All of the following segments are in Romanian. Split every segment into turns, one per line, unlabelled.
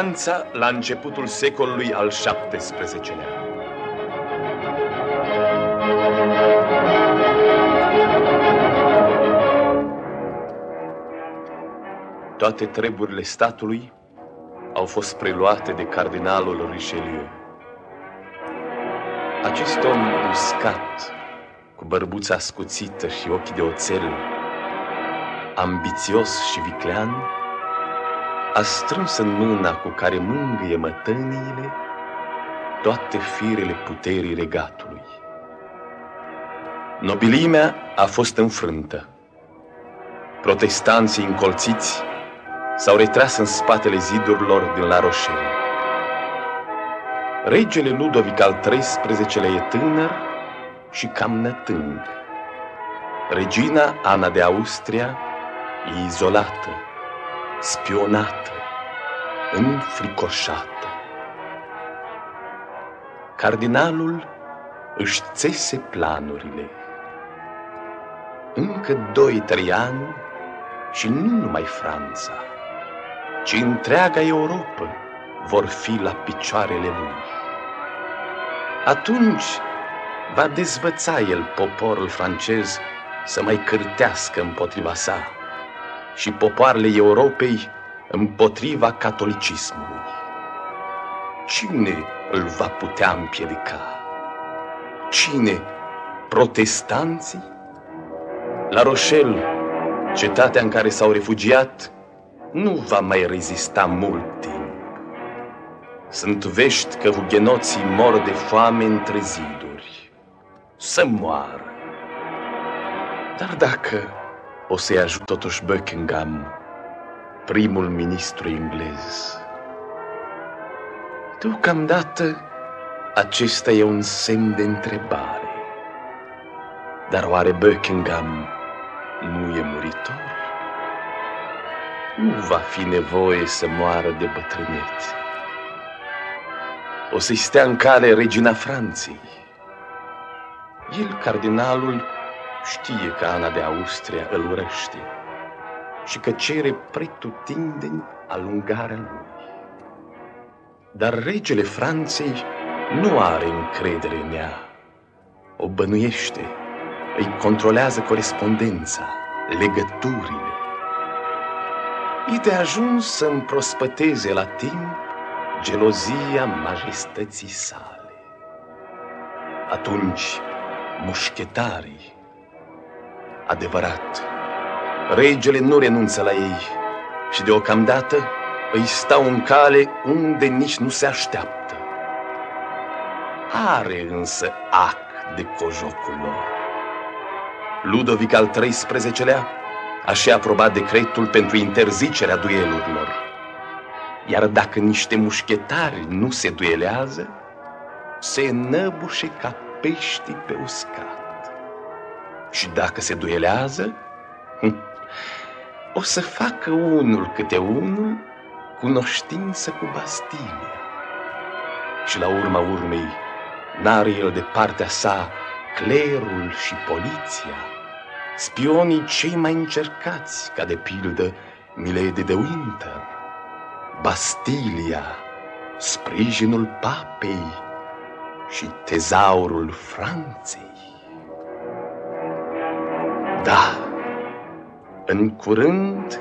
Franța la începutul secolului al XVII-lea. Toate treburile statului au fost preluate de cardinalul Richelieu. Acest om uscat, cu bărbuța scuțită și ochii de oțel, ambițios și viclean, a strâns în mâna cu care mângâie mătăniile toate firele puterii regatului. Nobilimea a fost înfrântă. Protestanții încolțiți s-au retras în spatele zidurilor din La Rochelle. Regele Ludovic al XIII-lea e tânăr și cam nătâng. Regina Ana de Austria e izolată, spionată, înfricoșată. Cardinalul își țese planurile. Încă doi-trei ani și nu numai Franța, ci întreaga Europa vor fi la picioarele lui. Atunci va dezvăța el poporul francez să mai cârtească împotriva sa și popoarele Europei împotriva catolicismului. Cine îl va putea împiedica? Cine? Protestanții? La Rochelle, cetatea în care s-au refugiat, nu va mai rezista mult timp. Sunt vești că hugenoții mor de foame între ziduri. Să moară. Dar dacă o să-i ajut totuși Buckingham, primul ministru englez, deocamdată acesta e un semn de întrebare. Dar oare Buckingham nu e muritor? Nu va fi nevoie să moară de bătrânețe. O să-i stea în cale regina Franței. El, cardinalul, știe că Ana de Austria îl urăște și că cere pretutindeni alungarea lui. Dar regele Franței nu are încredere în ea. O bănuiește, îi controlează corespondența, legăturile. E de ajuns să împrospăteze la timp gelozia majestății sale. Atunci, mușchetarii, adevărat, regele nu renunță la ei și deocamdată îi stau în cale unde nici nu se așteaptă. Are însă ac de cojocul lor. Ludovic al XIII-lea a și aprobat decretul pentru interzicerea duelurilor. Iar dacă niște mușchetari nu se duelează, se năbușe ca pești pe uscat. Și dacă se duelează, hm, o să facă unul câte unul cunoștință cu Bastilia. Și la urma urmei, n-are el de partea sa clerul și poliția, spionii cei mai încercați, ca de pildă Milady de Winter, Bastilia, sprijinul papei și tezaurul Franței. Da, în curând,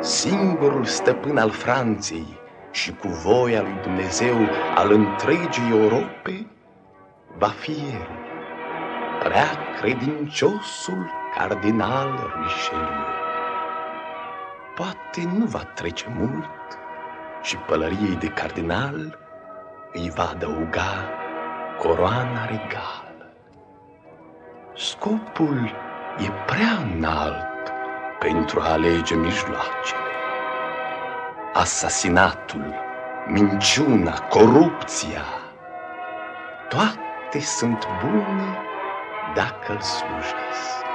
singurul stăpân al Franței și cu voia lui Dumnezeu al întregii Europe va fi el, prea credinciosul cardinal Richelieu. Poate nu va trece mult și pălăriei de cardinal îi va adăuga coroana regală. Scopul e prea înalt pentru a alege mijloacele. Asasinatul, minciuna, corupția, toate sunt bune dacă îl slujesc.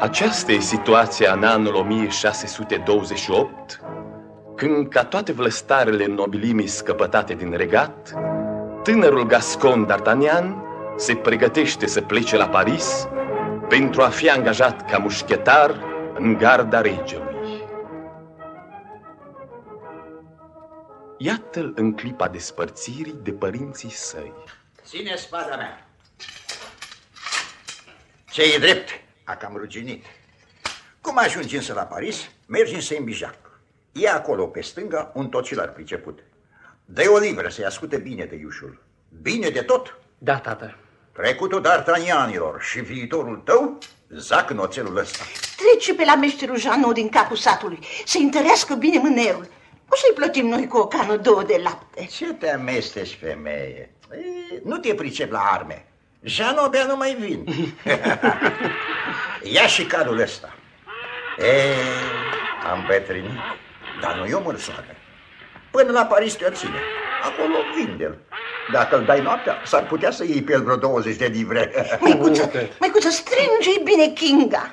Aceasta e situația în anul 1628, când, ca toate vlăstarele nobilimii scăpătate din regat, tânărul Gascon D'Artagnan se pregătește să plece la Paris pentru a fi angajat ca mușchetar în garda regelui. Iată-l în clipa despărțirii de părinții săi.
Ține spada mea. Ce e drept, a cam ruginit. Cum ajungi însă la Paris, mergi în Saint-Bijac. E acolo, pe stânga, un tocilar priceput. dă o livră să-i ascute bine de iușul. Bine de tot?
Da, tată.
Trecutul d'Artagnanilor și viitorul tău zac în oțelul ăsta.
Trece pe la meșterul Janot din capul satului, să întărească bine mânerul. O să-i plătim noi cu o cană două de lapte.
Ce te amesteci, femeie? Ei, nu te pricep la arme. Jean abia nu mai vin. Ia și cadul ăsta. E, am bătrânit, dar nu eu mărsoară. Până la Paris te ține. Acolo vinde-l. Dacă îl dai noaptea, s-ar putea să iei pe el vreo 20 de livre.
Măicuță, măicuță, strânge-i bine Kinga.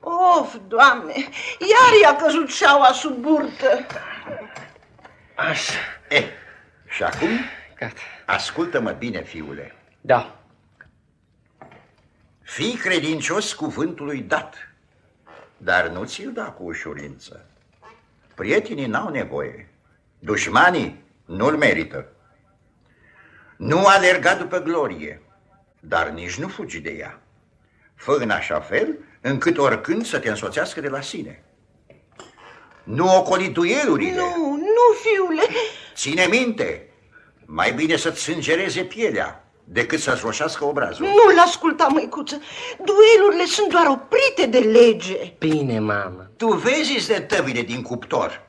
Of, doamne, iar i-a căzut șaua sub burtă.
Așa.
Eh, și acum,
Gata.
ascultă-mă bine, fiule.
Da.
Fii credincios cuvântului dat, dar nu ți-l da cu ușurință. Prietenii n-au nevoie, dușmanii nu-l merită. Nu alerga după glorie, dar nici nu fugi de ea. Fă în așa fel încât oricând să te însoțească de la sine. Nu ocoli duelurile.
Nu, nu, fiule.
Ține minte, mai bine să-ți sângereze pielea decât să-ți roșească obrazul.
Nu-l asculta, măicuță. Duelurile sunt doar oprite de lege.
Bine, mamă.
Tu vezi de tăvile din cuptor.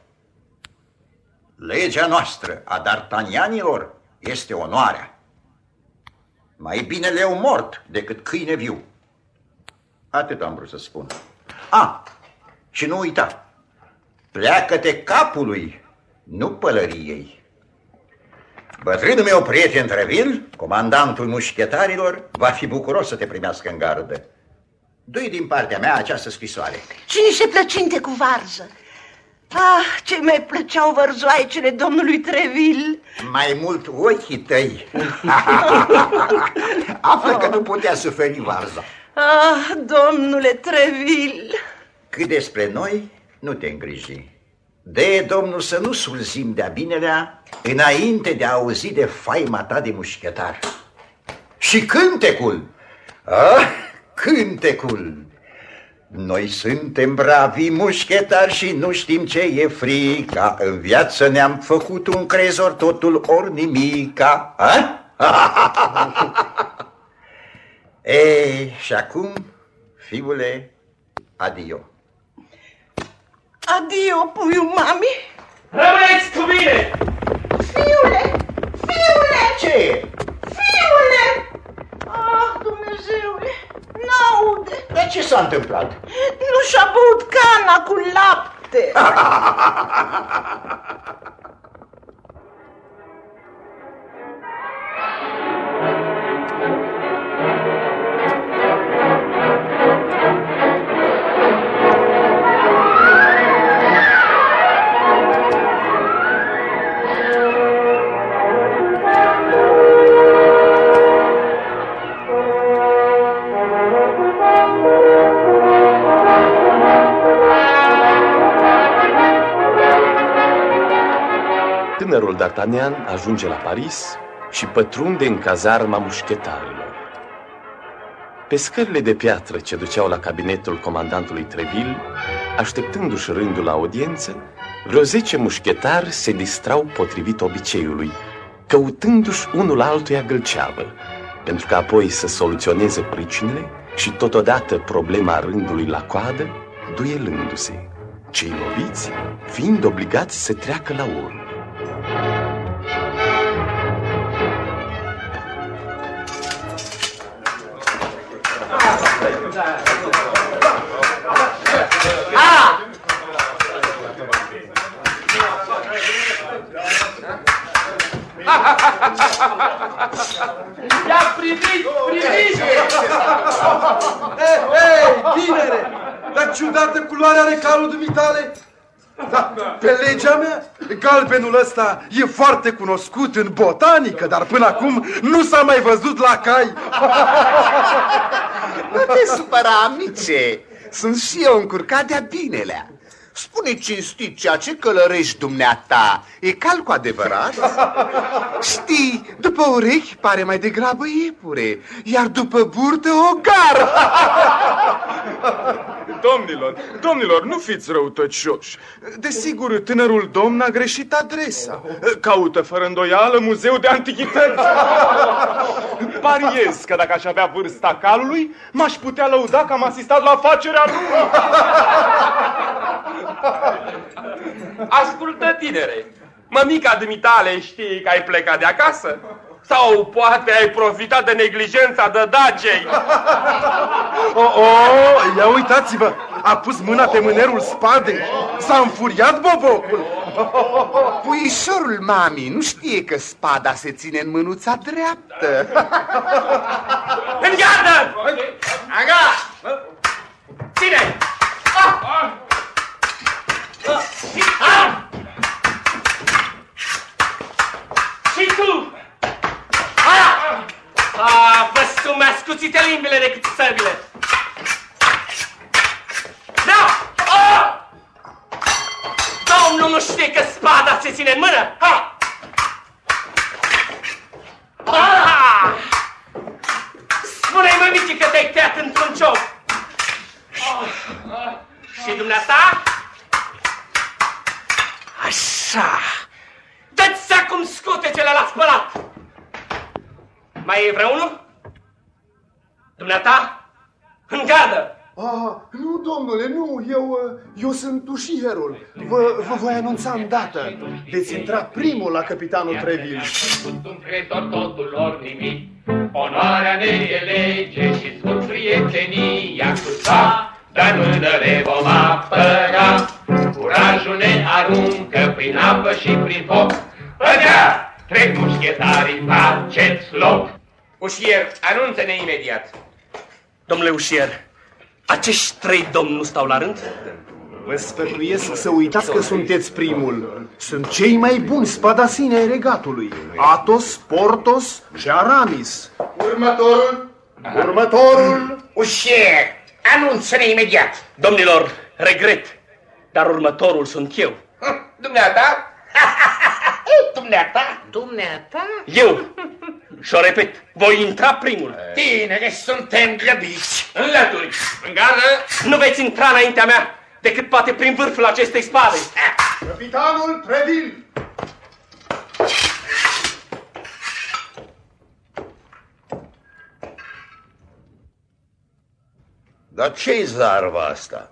Legea noastră a D'Artagnanilor este onoarea. Mai bine leu mort decât câine viu. Atât am vrut să spun. A, și nu uita, pleacă-te capului, nu pălăriei. Bătrânul meu prieten Trevil, comandantul mușchetarilor, va fi bucuros să te primească în gardă. Dui din partea mea această scrisoare.
Și niște plăcinte cu varză. Ah, ce mai plăceau vărzoaicele domnului Treville.
Mai mult ochii tăi. Află că nu putea suferi varza.
Ah, domnule Treville.
Cât despre noi, nu te îngriji. De Domnul să nu sulzim de-a binelea înainte de a auzi de faima ta de mușchetar. Și cântecul! Ah, cântecul! Noi suntem bravi mușchetari și nu știm ce e frica. În viață ne-am făcut un crezor, totul ori nimica. A? Ei, și acum, fiule, adio.
Adio, puiul mami.
Rămâneți cu mine!
Fiule, fiule,
Ce e?
fiule. Ah, Dumnezeule, n-aude.
Dar ce s-a întâmplat?
Nu și-a băut cana cu lapte.
Tânărul D'Artagnan ajunge la Paris și pătrunde în cazarma mușchetarilor. Pe scările de piatră ce duceau la cabinetul comandantului Treville, așteptându-și rândul la audiență, vreo zece mușchetari se distrau potrivit obiceiului, căutându-și unul altuia gâlceavă, pentru că apoi să soluționeze pricinile și totodată problema rândului la coadă, duelându-se, cei loviți fiind obligați să treacă la urmă.
Pe legea mea, galbenul ăsta e foarte cunoscut în botanică, dar până acum nu s-a mai văzut la cai.
Nu te supăra, amice. Sunt și eu încurcat de-a binelea. Spune cinstit ceea ce călărești dumneata. E cal cu adevărat? Știi, după urechi pare mai degrabă iepure, iar după burtă o gară.
Domnilor, domnilor, nu fiți răutăcioși. Desigur, tânărul domn a greșit adresa. Caută fără îndoială muzeu de antichități. Pariez că dacă aș avea vârsta calului, m-aș putea lăuda că am asistat la facerea lui.
Ascultă, tinere, mămica dumitale știe că ai plecat de acasă? Sau poate ai profitat de neglijența de dacei?
Oh, oh, ia uitați-vă, a pus mâna pe mânerul spadei. S-a înfuriat bobocul.
Puișorul mami nu știe că spada se ține în mânuța dreaptă.
În gardă! Aga! Ține! Ah! Ah! Și tu! Ah! Ah, vă sunt mai ascuțite limbile decât săbile! Da! Ah! Domnul nu știe că spada se ține în mână? Ha! Ah! Spune-i mămici că te-ai tăiat într-un ciop! Ah! Și dumneata? Așa! Dă-ți acum scutecele la spălat! Mai e vreunul? Dumneata? În gardă!
Ah, nu, domnule, nu, eu, uh, eu sunt ușierul. Vă, vă voi anunța îndată. Veți intra primul la capitanul Treville.
Sunt un cretor totul ori nimic, onoarea ne e lege și scurt prietenia cu sa, dar mână le vom apăra. Curajul ne aruncă prin apă și prin foc, Pădea, trec mușchetarii, faceți loc.
Ușier, anunță-ne imediat. Domnule ușier, acești trei domni nu stau la rând?
Vă sfătuiesc să uitați că sunteți primul. Sunt cei mai buni spadasini ai regatului. Atos, Portos și Aramis.
Următorul?
Următorul...
Ușier, anunță-ne imediat. Domnilor, regret, dar următorul sunt eu.
Dumneata?
Dumneata?
Dumneata?
Eu. Și o repet, voi intra primul.
Tinere, suntem grăbiți. Înlături. În gardă?
Nu veți intra înaintea mea decât poate prin vârful acestei spade.
Capitanul Treville!
Dar ce-i zarva asta?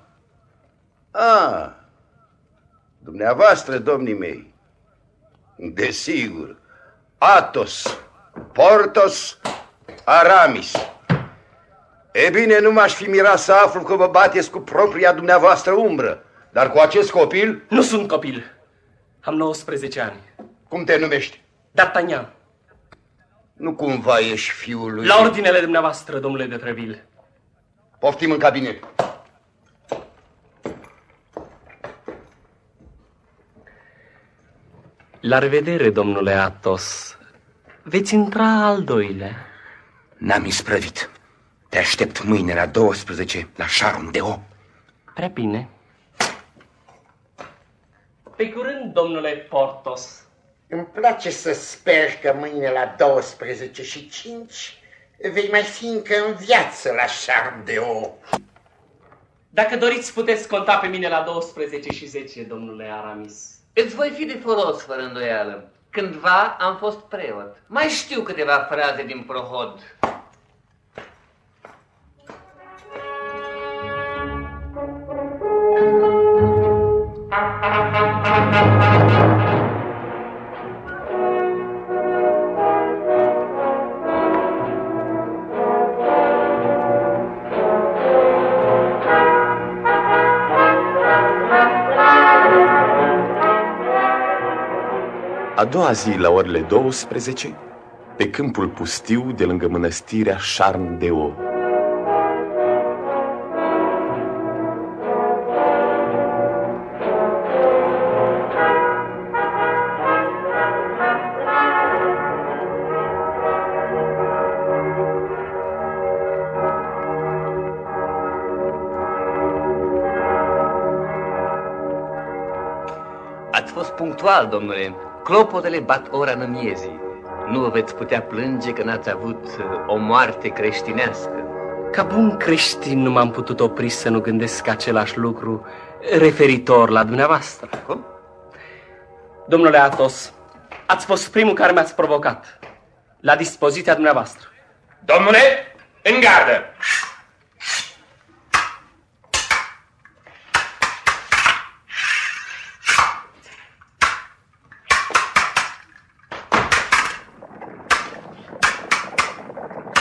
Ah, dumneavoastră, domnii mei. Desigur, Atos, Portos, Aramis. E bine, nu m-aș fi mirat să aflu că vă bateți cu propria dumneavoastră umbră. Dar cu acest copil,
Nu sunt copil. Am 19 ani.
cum te numești?
D'Artagnan,
Nu cumva ești fiul lui...
la ordinele dumneavoastră, domnule de Treville.
Poftim în cabinet.
La revedere, domnule Athos. Veți intra al doilea.
N-am isprăvit. Te aștept mâine la 12 la Charm de O.
Prea bine. Pe curând, domnule Portos.
Îmi place să sper că mâine la 12 și 5 vei mai fi încă în viață la Charm de O.
Dacă doriți, puteți conta pe mine la 12 și 10, domnule Aramis.
Îți voi fi de folos, fără îndoială. Cândva am fost preot. Mai știu câteva fraze din prohod.
A doua zi, la orele 12, pe câmpul pustiu de lângă mănăstirea Șarn de O.
Ați fost punctual, domnule. Clopotele bat ora în miezii. Nu vă veți putea plânge că n-ați avut uh, o moarte creștinească.
Ca bun creștin nu m-am putut opri să nu gândesc același lucru referitor la dumneavoastră.
Cum?
Domnule Atos, ați fost primul care mi-ați provocat. La dispoziția dumneavoastră.
Domnule, în gardă!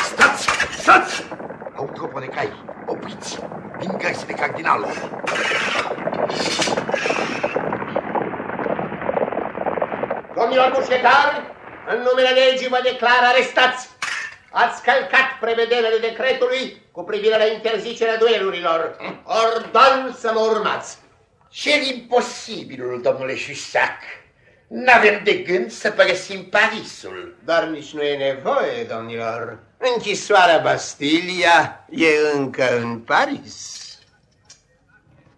Stați! Stați! Au tropă de cai. Opriți! Vin găsile cardinalului.
Domnilor mușchetari, în numele legii vă declar arestați. Ați călcat prevederile decretului cu privire la interzicerea duelurilor. Ordon să mă urmați.
Cel imposibilul, domnule Jussac. N-avem de gând să părăsim Parisul.
Dar nici nu e nevoie, domnilor. Închisoarea Bastilia e încă în Paris.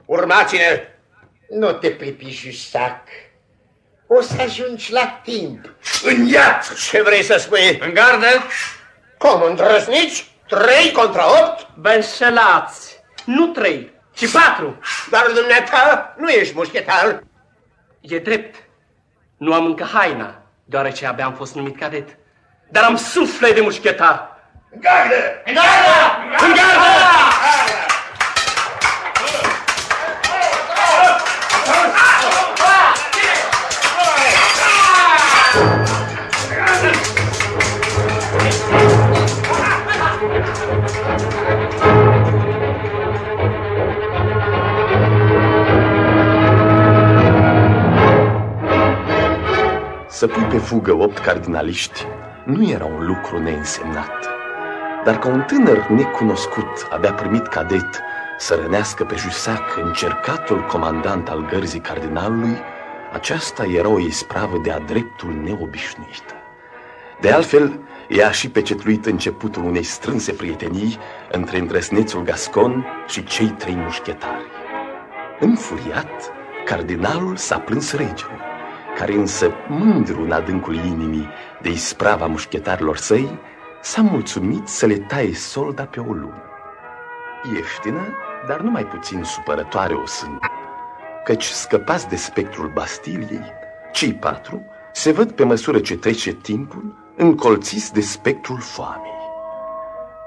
Urmați-ne!
Nu te pripi, Jussac. O să ajungi la timp.
În iad! Ce vrei să spui?
În gardă!
Cum îndrăznici? Trei contra opt?
Vă înșelați! Nu trei, ci patru!
Dar dumneata nu ești mușchetar.
E drept. Nu am încă haina, deoarece abia am fost numit cadet. Dar am suflet de mușchetar.
În gardă!
În gardă! În gardă!
Să pui pe fugă opt cardinaliști nu era un lucru neînsemnat. Dar ca un tânăr necunoscut abia primit cadet să rănească pe Jusac încercatul comandant al gărzii cardinalului, aceasta era o ispravă de-a dreptul neobișnuită. De altfel, ea și pecetluit începutul unei strânse prietenii între îndrăsnețul Gascon și cei trei mușchetari. Înfuriat, cardinalul s-a plâns regelui, care însă, mândru în adâncul inimii de isprava mușchetarilor săi, s-a mulțumit să le taie solda pe o lună. Ieftină, dar nu mai puțin supărătoare o sunt, căci scăpați de spectrul Bastiliei, cei patru se văd pe măsură ce trece timpul încolțiți de spectrul foamei.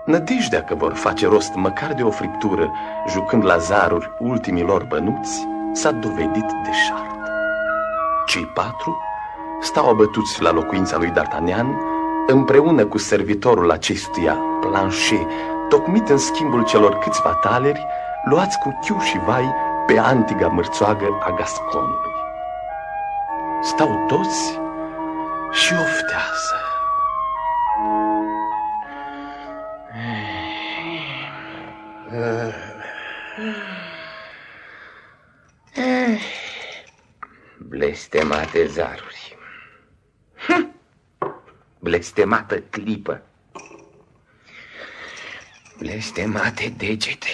Nădejdea că vor face rost măcar de o friptură, jucând la zaruri ultimilor bănuți, s-a dovedit deșart. Cei patru stau abătuți la locuința lui D'Artagnan, împreună cu servitorul acestuia, Planchet, tocmit în schimbul celor câțiva taleri, luați cu chiu și vai pe antiga mărțoagă a Gasconului. Stau toți și oftează.
Blestemate zaruri. Hm! Blestemată clipă. Blestemate degete.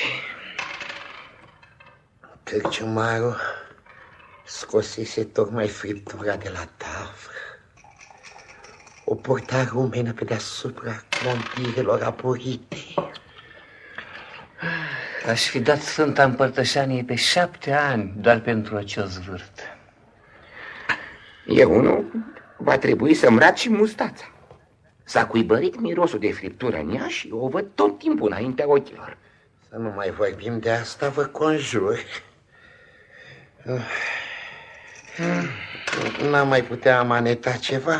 Cărciumarul scosese tocmai friptura de la tavă. O porta rumenă pe deasupra clampirelor aporite.
Aș fi dat Sfânta Împărtășanie pe șapte ani doar pentru acel zvârt.
Eu unul va trebui să-mi rat și mustața. S-a cuibărit mirosul de friptură în ea și o văd tot timpul înaintea ochilor.
Să nu mai vorbim de asta, vă conjur. N-am mai putea amaneta ceva?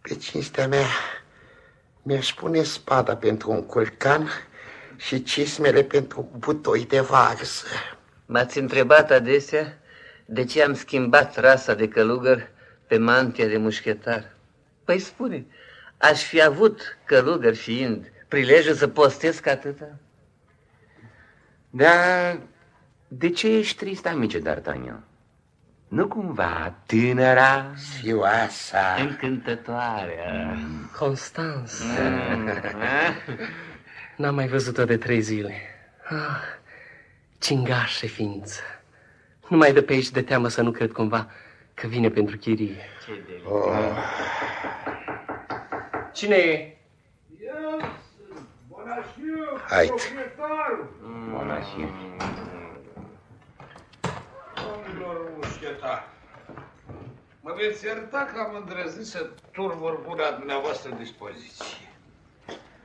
Pe cinstea mea, mi-aș pune spada pentru un culcan și cismele pentru butoi de varză.
M-ați întrebat adesea de ce am schimbat rasa de călugăr pe mantia de mușchetar. Păi spune, aș fi avut călugăr fiind prilejul să postesc atâta?
Dar de ce ești trist, amice D'Artagnan? Nu cumva tânăra,
fioasa,
încântătoarea,
Constans. N-am mai văzut-o de trei zile. Ah, cingașe ființă. Nu mai dă pe aici de teamă să nu cred cumva că vine pentru chirie.
Oh.
Cine e?
Hai.
Monașiu.
Domnilor mușchetar, mă veți ierta că am îndrăznit să turvor buna dumneavoastră dispoziție.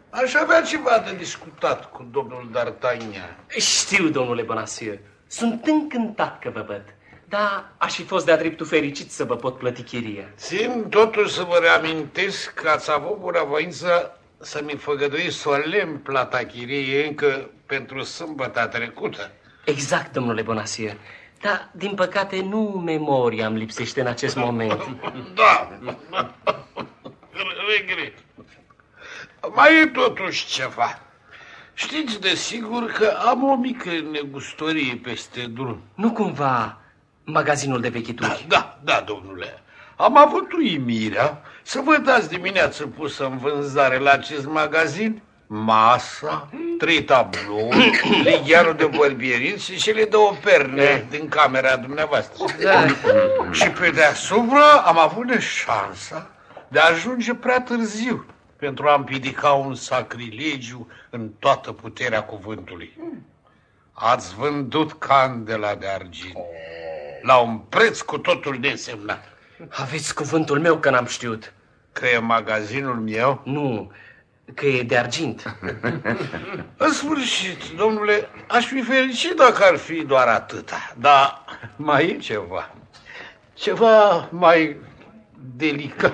Aș avea ceva de discutat cu domnul D'Artagnan.
Știu, domnule Bonacieux. Sunt încântat că vă văd. Dar aș fi fost de-a dreptul fericit să vă pot plăti chiria.
Țin totuși să vă reamintesc că ați avut bunăvoință să-mi făgădui solemn plata chiriei încă pentru sâmbăta trecută.
Exact, domnule Bonacieux. Dar, din păcate, nu memoria îmi lipsește în acest moment.
Da, regret. Mai e totuși ceva. Știți de sigur că am o mică negustorie peste drum.
Nu cumva magazinul de vechituri?
Da, da, domnule. Am avut uimirea să vă dați dimineață pusă în vânzare la acest magazin masa, trei tablouri, ligheanul de bărbierit și cele două perne din camera dumneavoastră.
Da.
Și pe deasupra am avut șansa de a ajunge prea târziu pentru a împiedica un sacrilegiu în toată puterea cuvântului. Ați vândut candela de argint la un preț cu totul nesemnat.
Aveți cuvântul meu că n-am știut.
Că e magazinul meu?
Nu, că e de argint.
În sfârșit, domnule, aș fi fericit dacă ar fi doar atâta, dar mai e ceva. Ceva mai delicat.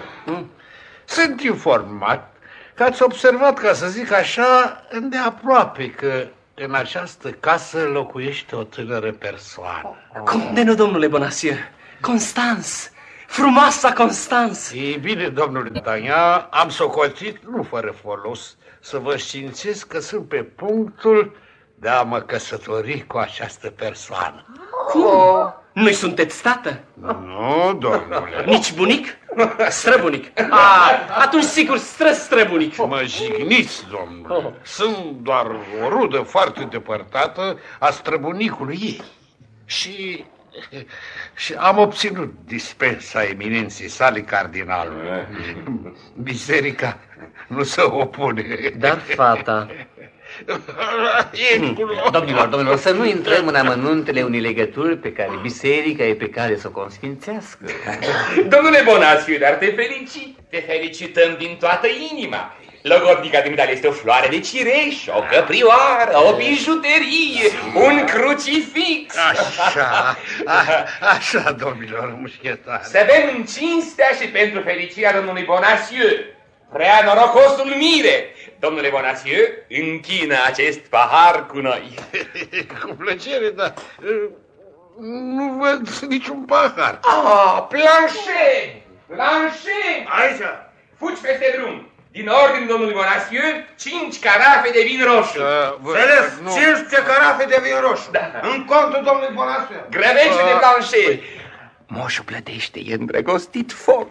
Sunt informat că ați observat, ca să zic așa, îndeaproape că în această casă locuiește o tânără persoană.
Cum de nu, domnule Bonacieux? Constans! Frumoasa Constans!
E bine, domnule D'Artagnan, am socotit, nu fără folos, să vă științez că sunt pe punctul de a mă căsători cu această persoană.
Cum? Nu-i sunteți tată?
Nu, domnule.
Nici bunic? Străbunic. A, atunci sigur stră străbunic.
Mă jigniți, domnule. Sunt doar o rudă foarte depărtată a străbunicului ei. Și, și am obținut dispensa eminenței sale cardinalului. Biserica nu se opune.
Dar fata...
E
Domnilor, domnilor, să nu intrăm în amănuntele unei legături pe care biserica e pe care să o consfințească.
Domnule Bonaciu, dar te felicit. Te felicităm din toată inima. Logodnica dumitale este o floare de cireș, o căprioară, o bijuterie, un crucifix.
Așa, a, așa, domnilor mușchetari.
Să bem în cinstea și pentru fericirea domnului Bonaciu. Prea norocosul mire! Domnule Bonaciu, închină acest pahar cu noi.
Cu plăcere, dar uh, nu văd niciun pahar.
Ah, Planchet! Planchet!
Aici!
Fugi peste drum. Din ordine domnului Bonaciu, cinci carafe de vin roșu.
Da,
Înțeles? 15 carafe de vin roșu. În contul domnului Bonaciu.
Grăbește de Planchet.
Moșul plătește, e îndrăgostit foc.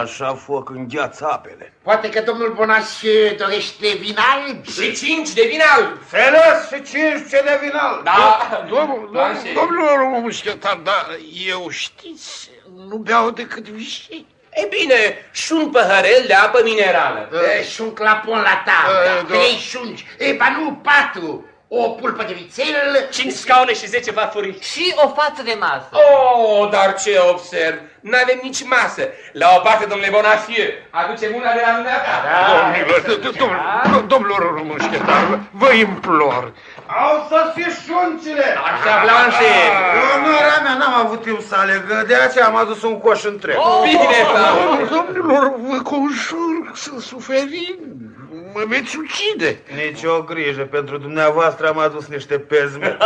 Așa foc îngheață apele.
Poate că domnul Bonacieux dorește vin alb?
Și cinci de vin alb.
Înțeles? Și 15 de vin alb.
Da,
Domnul,
Planchet.
domnul mușchetar, dar eu știți, nu beau decât vișii.
E bine, și un păhărel de apă minerală.
E, Și un clapon la
Da,
tablă,
da.
trei șunci, e, ba nu, patru, o pulpă de vițel,
Cinci scaune și zece farfurii.
Și o față de masă.
Oh, dar ce observ? N-avem nici masă. La o parte, domnule Bonaciu, aducem una de la dumneata.
Domnilor, domnilor, domnilor mușchetar, vă implor.
Au să fie șuncile.
Așa, Blanchet.
Onoarea mea n-am avut timp să aleg, de aceea am adus un coș întreg.
Bine, Blanchet.
Domnilor, vă conjur să suferim, mă veți ucide.
Nici o grijă, pentru dumneavoastră am adus niște pezme.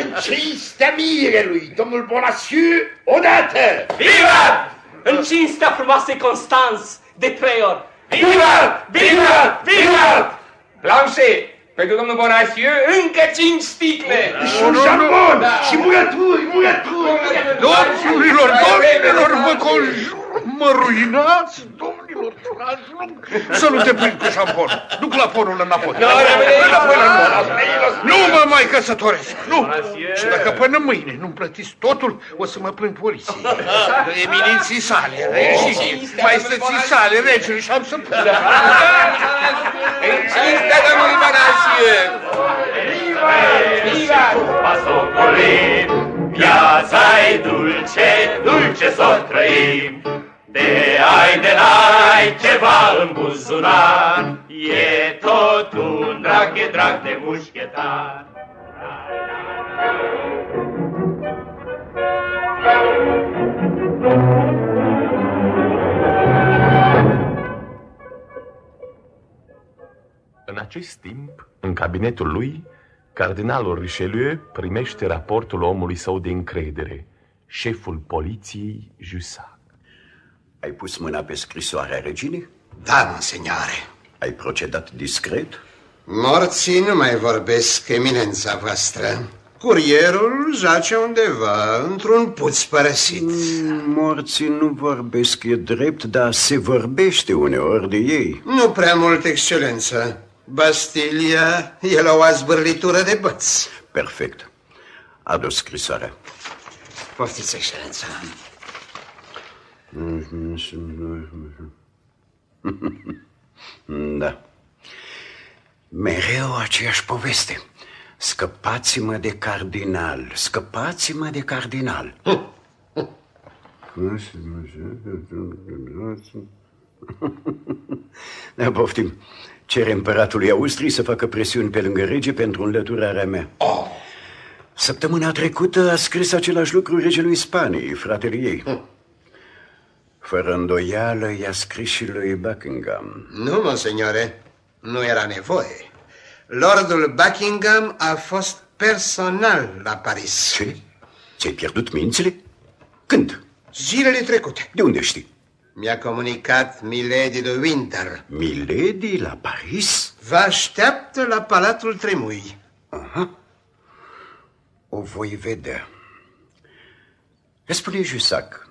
în cinstea mirelui, domnul Bonacieux, odată!
Viva!
În cinstea frumoasei Constans, de trei ori.
Viva! Viva! Viva! Blanchet, pentru domnul Bonaciu, încă cinci sticle.
Și un șampon, și murături, murături!
Domnilor, domnilor, vă conjur, mă ruinați, domnilor. Ajung, ajung. Să nu te prind cu șampon. Duc la porul înapoi.
Nu, rămâne
Înapoi la
aici.
Nu mă mai căsătoresc, nu. Și dacă până mâine nu-mi plătiți totul, o să mă plâng poliției. Eminenții sale, regii, maestății sale, regele și am să plâng.
În cinstea domnului Mănasiu!
Viva! Pasocolim, viața-i dulce, dulce s-o trăim. De ai de n-ai ceva în buzunar, e tot un drag, e drag de mușchetar.
În acest timp, în cabinetul lui, cardinalul Richelieu primește raportul omului său de încredere, șeful poliției Jussac.
Ai pus mâna pe scrisoarea reginei?
Da, monsegnare.
Ai procedat discret?
Morții nu mai vorbesc, eminența voastră. Curierul zace undeva, într-un puț părăsit.
Morții nu vorbesc, e drept, dar se vorbește uneori de ei.
Nu prea mult, excelență. Bastilia e la o azbârlitură de băți.
Perfect. Adu scrisoarea.
Poftiți, excelență.
Da. Mereu aceeași poveste. Scăpați-mă de cardinal, scăpați-mă de cardinal. Da, poftim. Cer împăratului Austriei să facă presiuni pe lângă rege pentru înlăturarea mea.
Oh.
Săptămâna trecută a scris același lucru regelui Spaniei, fratele ei. Fără îndoială i-a scris și lui Buckingham.
Nu, monsegnore, nu era nevoie. Lordul Buckingham a fost personal la Paris.
Ce? Ți-ai pierdut mințile? Când?
Zilele trecute.
De unde știi?
Mi-a comunicat Milady de Winter.
Milady la Paris?
Vă așteaptă la Palatul Tremui.
Aha. O voi vedea. Spune Jussac,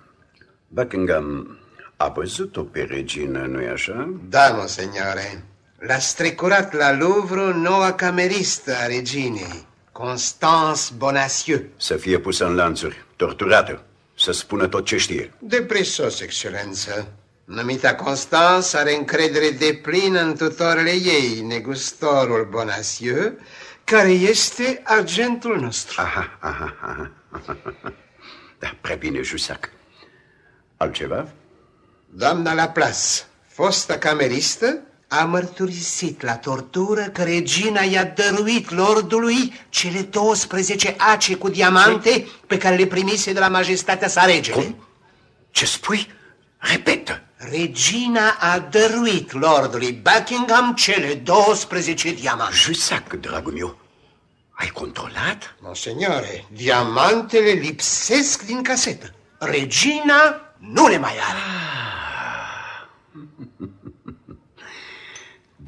Buckingham a văzut-o pe regină, nu-i așa?
Da, monsegnore. L-a strecurat la Louvre noua cameristă a reginei, Constance Bonacieux.
Să fie pusă în lanțuri, torturată, să spună tot ce știe.
De prisos, excelență. Numita Constance are încredere de plină în tutoarele ei, negustorul Bonacieux, care este agentul nostru.
Aha, aha, aha. Da, prea bine, Jussac. Altceva?
Doamna Laplace, fosta cameristă, a mărturisit la tortură că regina i-a dăruit lordului cele 12 ace cu diamante pe care le primise de la majestatea sa regele.
Cum? Ce spui? Repetă.
Regina a dăruit lordului Buckingham cele 12 diamante.
Jussac, dragul meu, ai controlat?
Monseignore, diamantele lipsesc din casetă. Regina nu le mai are.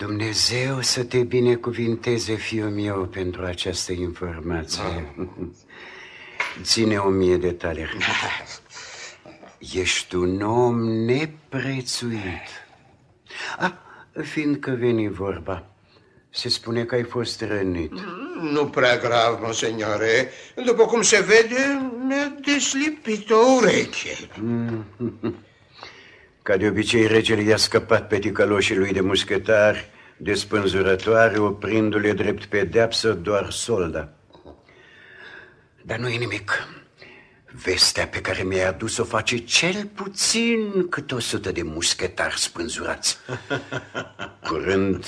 Dumnezeu să te binecuvinteze, fiul meu, pentru această informație. Ține o mie de taleri. Ești un om neprețuit. Ah, fiindcă veni vorba, se spune că ai fost rănit.
Nu prea grav, monseignore. După cum se vede, mi-a deslipit o ureche.
Ca de obicei, regele i-a scăpat pe ticăloșii lui de mușchetari de spânzurătoare, oprindu-le drept pedeapsă doar solda. Dar nu e nimic. Vestea pe care mi-ai adus-o face cel puțin cât o sută de mușchetari spânzurați. Curând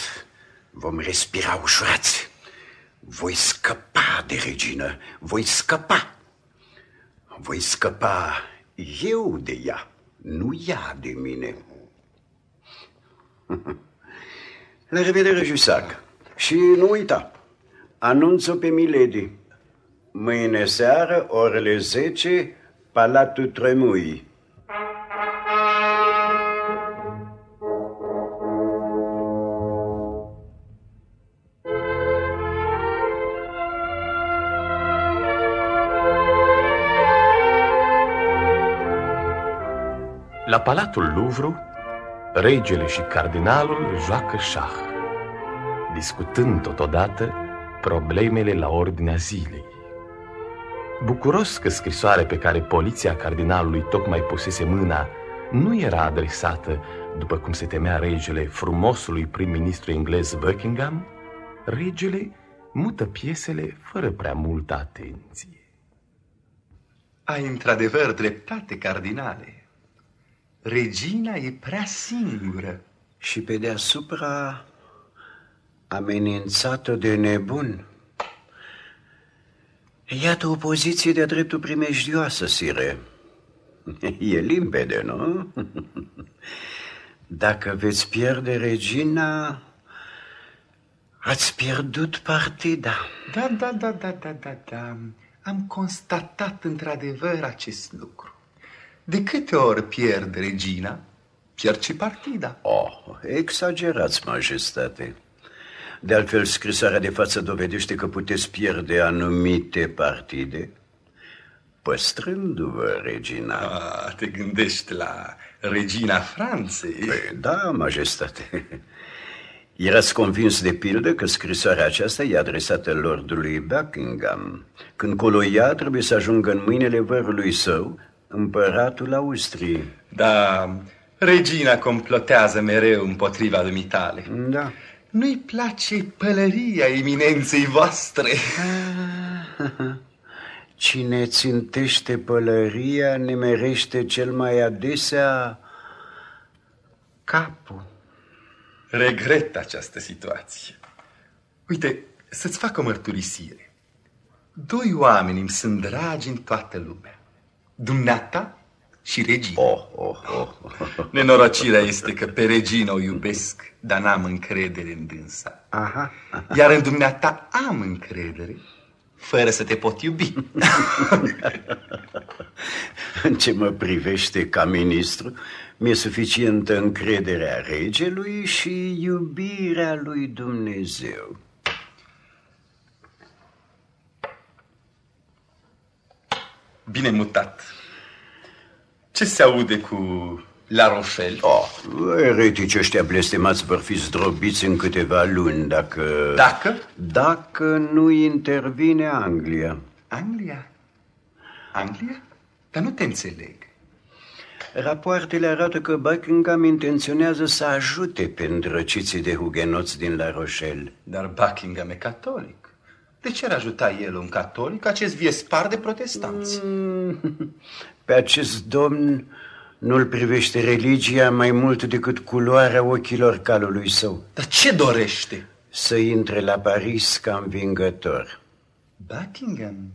vom respira ușurați. Voi scăpa de regină, voi scăpa. Voi scăpa eu de ea, nu ea de mine. La revedere, Jussac. Și nu uita, anunță pe Milady. Mâine seară, orele 10, Palatul Tremui.
La Palatul Louvre, regele și cardinalul joacă șah, discutând totodată problemele la ordinea zilei. Bucuros că scrisoarea pe care poliția cardinalului tocmai pusese mâna nu era adresată, după cum se temea regele, frumosului prim-ministru englez Buckingham, regele mută piesele fără prea multă atenție.
Ai într-adevăr dreptate, cardinale. Regina e prea singură.
Și pe deasupra amenințată de nebun. Iată o poziție de-a dreptul primejdioasă, sire. E limpede, nu? Dacă veți pierde regina, ați pierdut partida.
Da, da, da, da, da, da, da. Am constatat într-adevăr acest lucru. De câte ori pierd regina, pierd și partida.
Oh, exagerați, majestate. De altfel, scrisoarea de față dovedește că puteți pierde anumite partide păstrându-vă regina.
A, te gândești la regina Franței?
Păi, da, majestate. Erați convins de pildă că scrisoarea aceasta e adresată lordului Buckingham, când coloia trebuie să ajungă în mâinile vărului său, împăratul Austriei.
Da, regina complotează mereu împotriva dumitale.
Da.
Nu-i place pălăria eminenței voastre.
Cine țintește pălăria nemerește cel mai adesea capul.
Regret această situație. Uite, să-ți fac o mărturisire. Doi oameni îmi sunt dragi în toată lumea. Dumneata și regina.
Oh, oh, oh.
Nenorocirea este că pe regina o iubesc, dar n-am încredere în dânsa.
Aha.
Iar în dumneata am încredere, fără să te pot iubi.
În ce mă privește ca ministru, mi-e suficientă încrederea regelui și iubirea lui Dumnezeu.
Bine mutat. Ce se aude cu La Rochelle?
Oh, eretici ăștia blestemați vor fi zdrobiți în câteva luni dacă...
Dacă?
Dacă nu intervine Anglia.
Anglia? Anglia? Dar nu te înțeleg.
Rapoartele arată că Buckingham intenționează să ajute pe îndrăciții de hugenoți din La Rochelle.
Dar Buckingham e catolic. De ce ar ajuta el un catolic, acest viespar de protestanți?
Mm, pe acest domn nu-l privește religia mai mult decât culoarea ochilor calului său.
Dar ce dorește?
Să intre la Paris ca învingător.
Buckingham?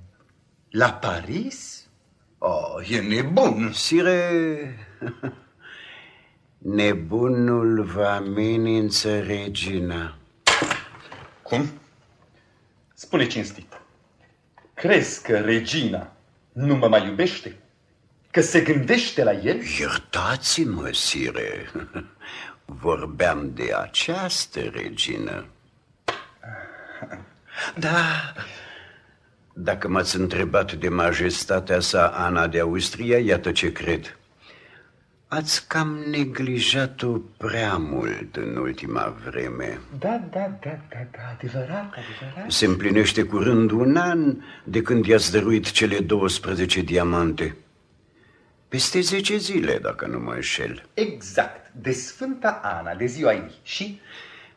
La Paris? Oh, e nebun.
Sire, nebunul va amenință regina.
Cum? Spune cinstit. Crezi că regina nu mă mai iubește? Că se gândește la el?
Iertați-mă, sire. Vorbeam de această regină. Da, dacă m-ați întrebat de majestatea sa Ana de Austria, iată ce cred. Ați cam neglijat-o prea mult în ultima vreme.
Da, da, da, da, da, adevărat, adevărat.
Se împlinește curând un an de când i-ați dăruit cele 12 diamante. Peste 10 zile, dacă nu mă înșel.
Exact, de Sfânta Ana, de ziua ei. Și?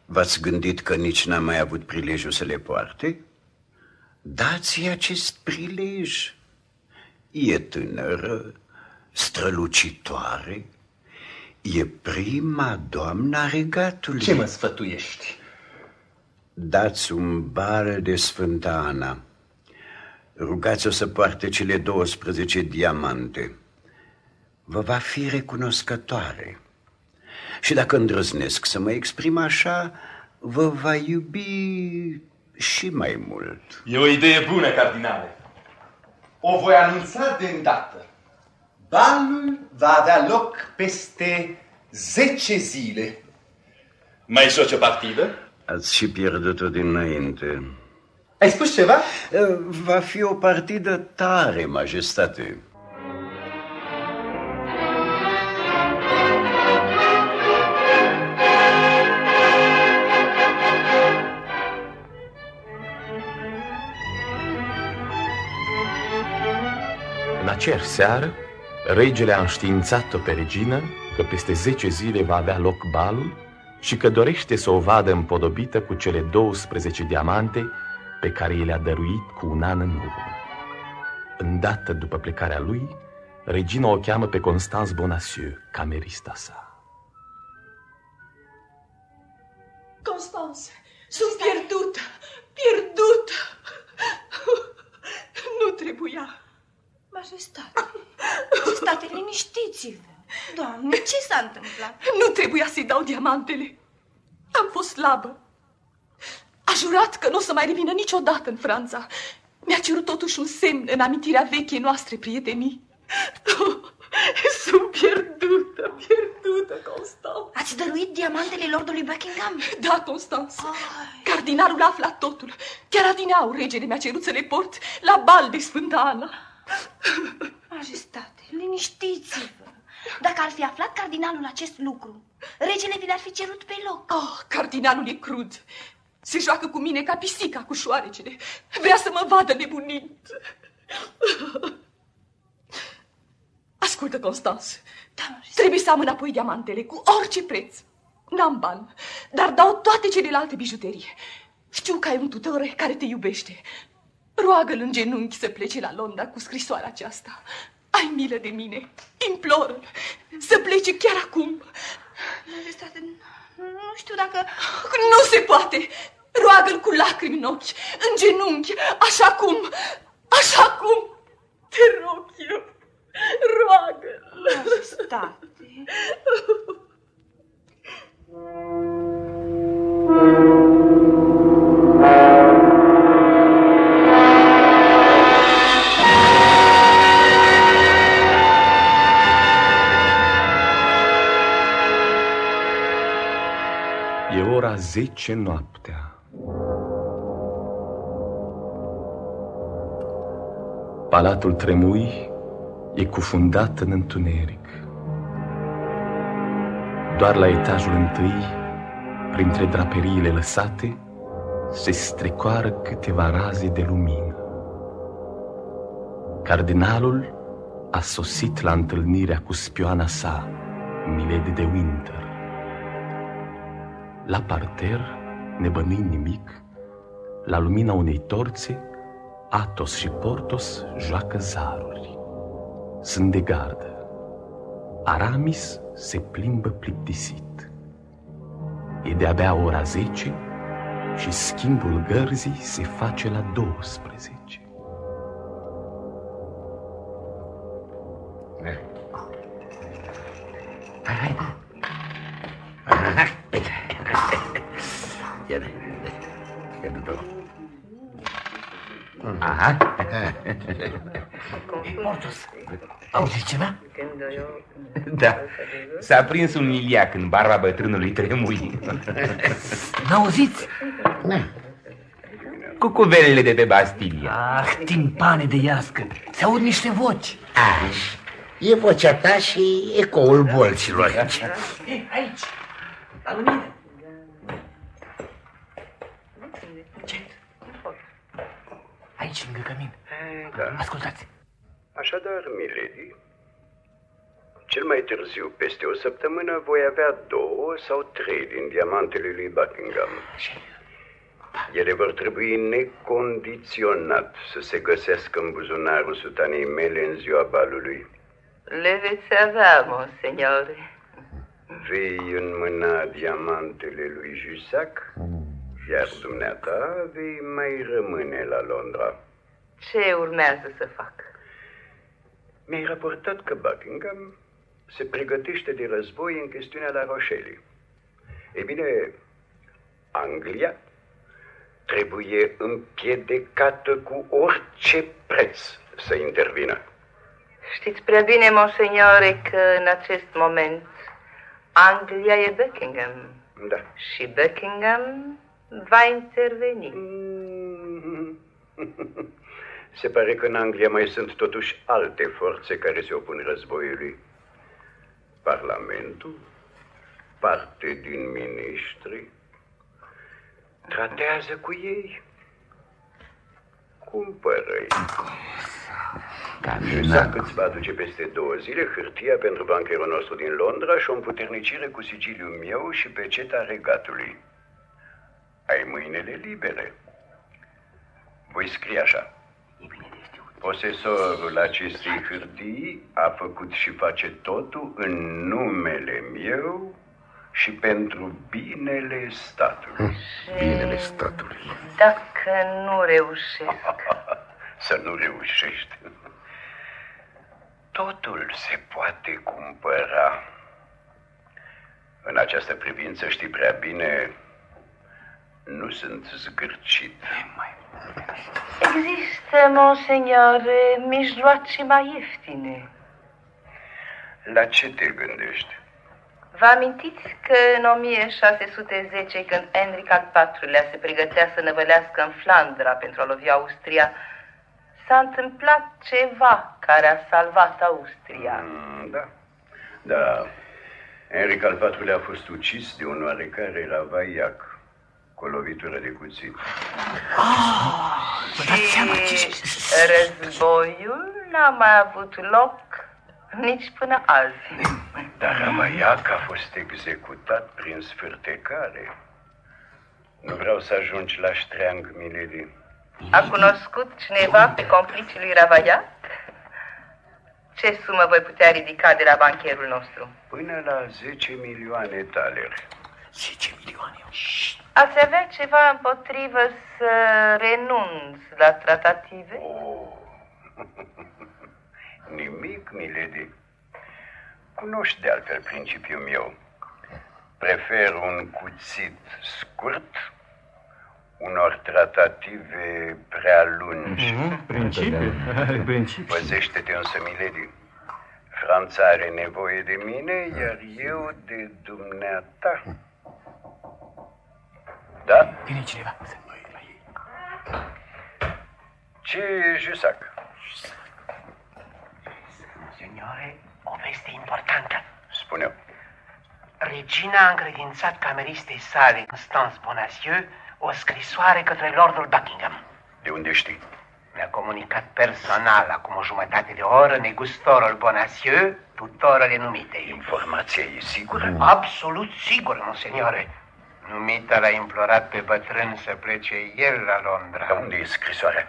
V-ați gândit că nici n-am mai avut prilejul să le poarte? Dați-i acest prilej. E tânără, strălucitoare, e prima doamna regatului.
Ce mă sfătuiești?
Dați un bal de Sfânta Ana. Rugați-o să poarte cele 12 diamante. Vă va fi recunoscătoare. Și dacă îndrăznesc să mă exprim așa, vă va iubi și mai mult.
E o idee bună, cardinale. O voi anunța de îndată. Balul va avea loc peste 10 zile. Mai joci o partidă?
Ați și pierdut-o dinainte.
Ai spus ceva?
Va fi o partidă tare, majestate.
În aceeași seară, regele a înștiințat-o pe regină că peste 10 zile va avea loc balul și că dorește să o vadă împodobită cu cele 12 diamante pe care i le-a dăruit cu un an în urmă. Îndată după plecarea lui, regina o cheamă pe Constance Bonacieux, camerista sa.
Constance, sunt pierdută, pierdută. Nu trebuia.
Majestate, majestate, liniștiți-vă. Doamne, ce s-a întâmplat?
Nu trebuia să-i dau diamantele. Am fost slabă. A jurat că nu o să mai revină niciodată în Franța. Mi-a cerut totuși un semn în amintirea vechii noastre prietenii. Sunt pierdută, pierdută, Constance.
Ați dăruit diamantele lordului Buckingham?
Da, Constance. Cardinalul a aflat totul. Chiar adineau regele mi-a cerut să le port la bal de Sfânta Ana.
Majestate, liniștiți-vă. Dacă ar fi aflat cardinalul acest lucru, regele vi l-ar fi cerut pe loc.
Oh, cardinalul e crud. Se joacă cu mine ca pisica cu șoarecele. Vrea să mă vadă nebunind. Ascultă, Constans.
Da,
Trebuie să am înapoi diamantele cu orice preț. N-am bani, dar dau toate celelalte bijuterii. Știu că ai un tutor care te iubește. Roagă-l în genunchi să plece la Londra cu scrisoarea aceasta. Ai milă de mine. Imploră să plece chiar acum.
Majestate, nu știu dacă...
Nu se poate! Roagă-l cu lacrimi în ochi, în genunchi, așa cum, așa cum. Te rog eu, roagă-l.
Majestate.
E ora 10 noaptea. Palatul Tremui e cufundat în întuneric. Doar la etajul întâi, printre draperiile lăsate, se strecoară câteva raze de lumină. Cardinalul a sosit la întâlnirea cu spioana sa, Milady de Winter. La parter, nebănuind nimic, la lumina unei torțe, Atos și Portos joacă zaruri. Sunt de gardă. Aramis se plimbă plictisit. E de-abia ora 10 și schimbul gărzii se face la 12.
Hai, hai, da. Ia de. Ia de două. Aha.
Portos, auzi ceva?
Da, s-a prins un liliac în barba bătrânului Tremui.
N-auziți?
Cu cuvelele de pe Bastilia.
Ah, timpane de iască. Se aud niște voci.
Aș. E vocea ta și ecoul bolților.
Ei, aici, la lumină. Aici, lângă cămin.
Da.
Ascultați.
Așadar, milady, cel mai târziu, peste o săptămână, voi avea două sau trei din diamantele lui Buckingham. Ele vor trebui necondiționat să se găsească în buzunarul sutanei mele în ziua balului.
Le veți avea, monseigneur.
Vei înmâna diamantele lui Jussac, iar dumneata vei mai rămâne la Londra.
Ce urmează să fac?
Mi-ai raportat că Buckingham se pregătește de război în chestiunea la Rochelle. Ei bine, Anglia trebuie împiedecată cu orice preț să intervină.
Știți prea bine, monseigneur, că în acest moment Anglia e Buckingham.
Da.
Și Buckingham va interveni.
Se pare că în Anglia mai sunt totuși alte forțe care se opun războiului. Parlamentul, parte din miniștri, tratează cu ei. Cumpără-i. Jussac îți va aduce peste două zile hârtia pentru bancherul nostru din Londra și o împuternicire cu sigiliul meu și pe ceta regatului. Ai mâinile libere. Voi scrie așa. Posesorul acestei hârtii a făcut și face totul în numele meu și pentru binele statului.
Binele statului.
Dacă nu reușesc.
Să nu reușești. Totul se poate cumpăra. În această privință știi prea bine, nu sunt zgârcit.
Există, monseigneur, mijloace mai ieftine.
La ce te gândești?
Vă amintiți că în 1610, când Henric al IV-lea se pregătea să năvălească în Flandra pentru a lovi Austria, s-a întâmplat ceva care a salvat Austria.
Mm, da, da. Henric al IV-lea a fost ucis de un oarecare Ravaiac cu o lovitură de cuțit.
Și războiul n-a mai avut loc nici până azi.
Dar Ravaiac a fost executat prin sfârtecare. Nu vreau să ajungi la ștreang, Milady.
A cunoscut cineva pe complicii lui Ravaiac? Ce sumă voi putea ridica de la bancherul nostru?
Până la 10 milioane taleri.
10 milioane?
Ați avea ceva împotrivă să renunț la tratative?
Oh. Nimic, Milady. Cunoști de altfel principiul meu. Prefer un cuțit scurt unor tratative prea lungi.
Mhm, Principiu. Principiu.
Păzește-te însă, Milady. Franța are nevoie de mine, iar eu de dumneata. Da?
Vine cineva.
Ce, Jusac?
Signore, o veste importantă.
Spune-o.
Regina a încredințat cameristei sale, Constance Bonacieux, o scrisoare către Lordul Buckingham.
De unde știi?
Mi-a comunicat personal acum o jumătate de oră negustorul Bonacieux, tutorele numite.
Informația e sigură?
Absolut sigură, monseniore. Numita l-a implorat pe bătrân să plece el la Londra.
De unde e scrisoarea?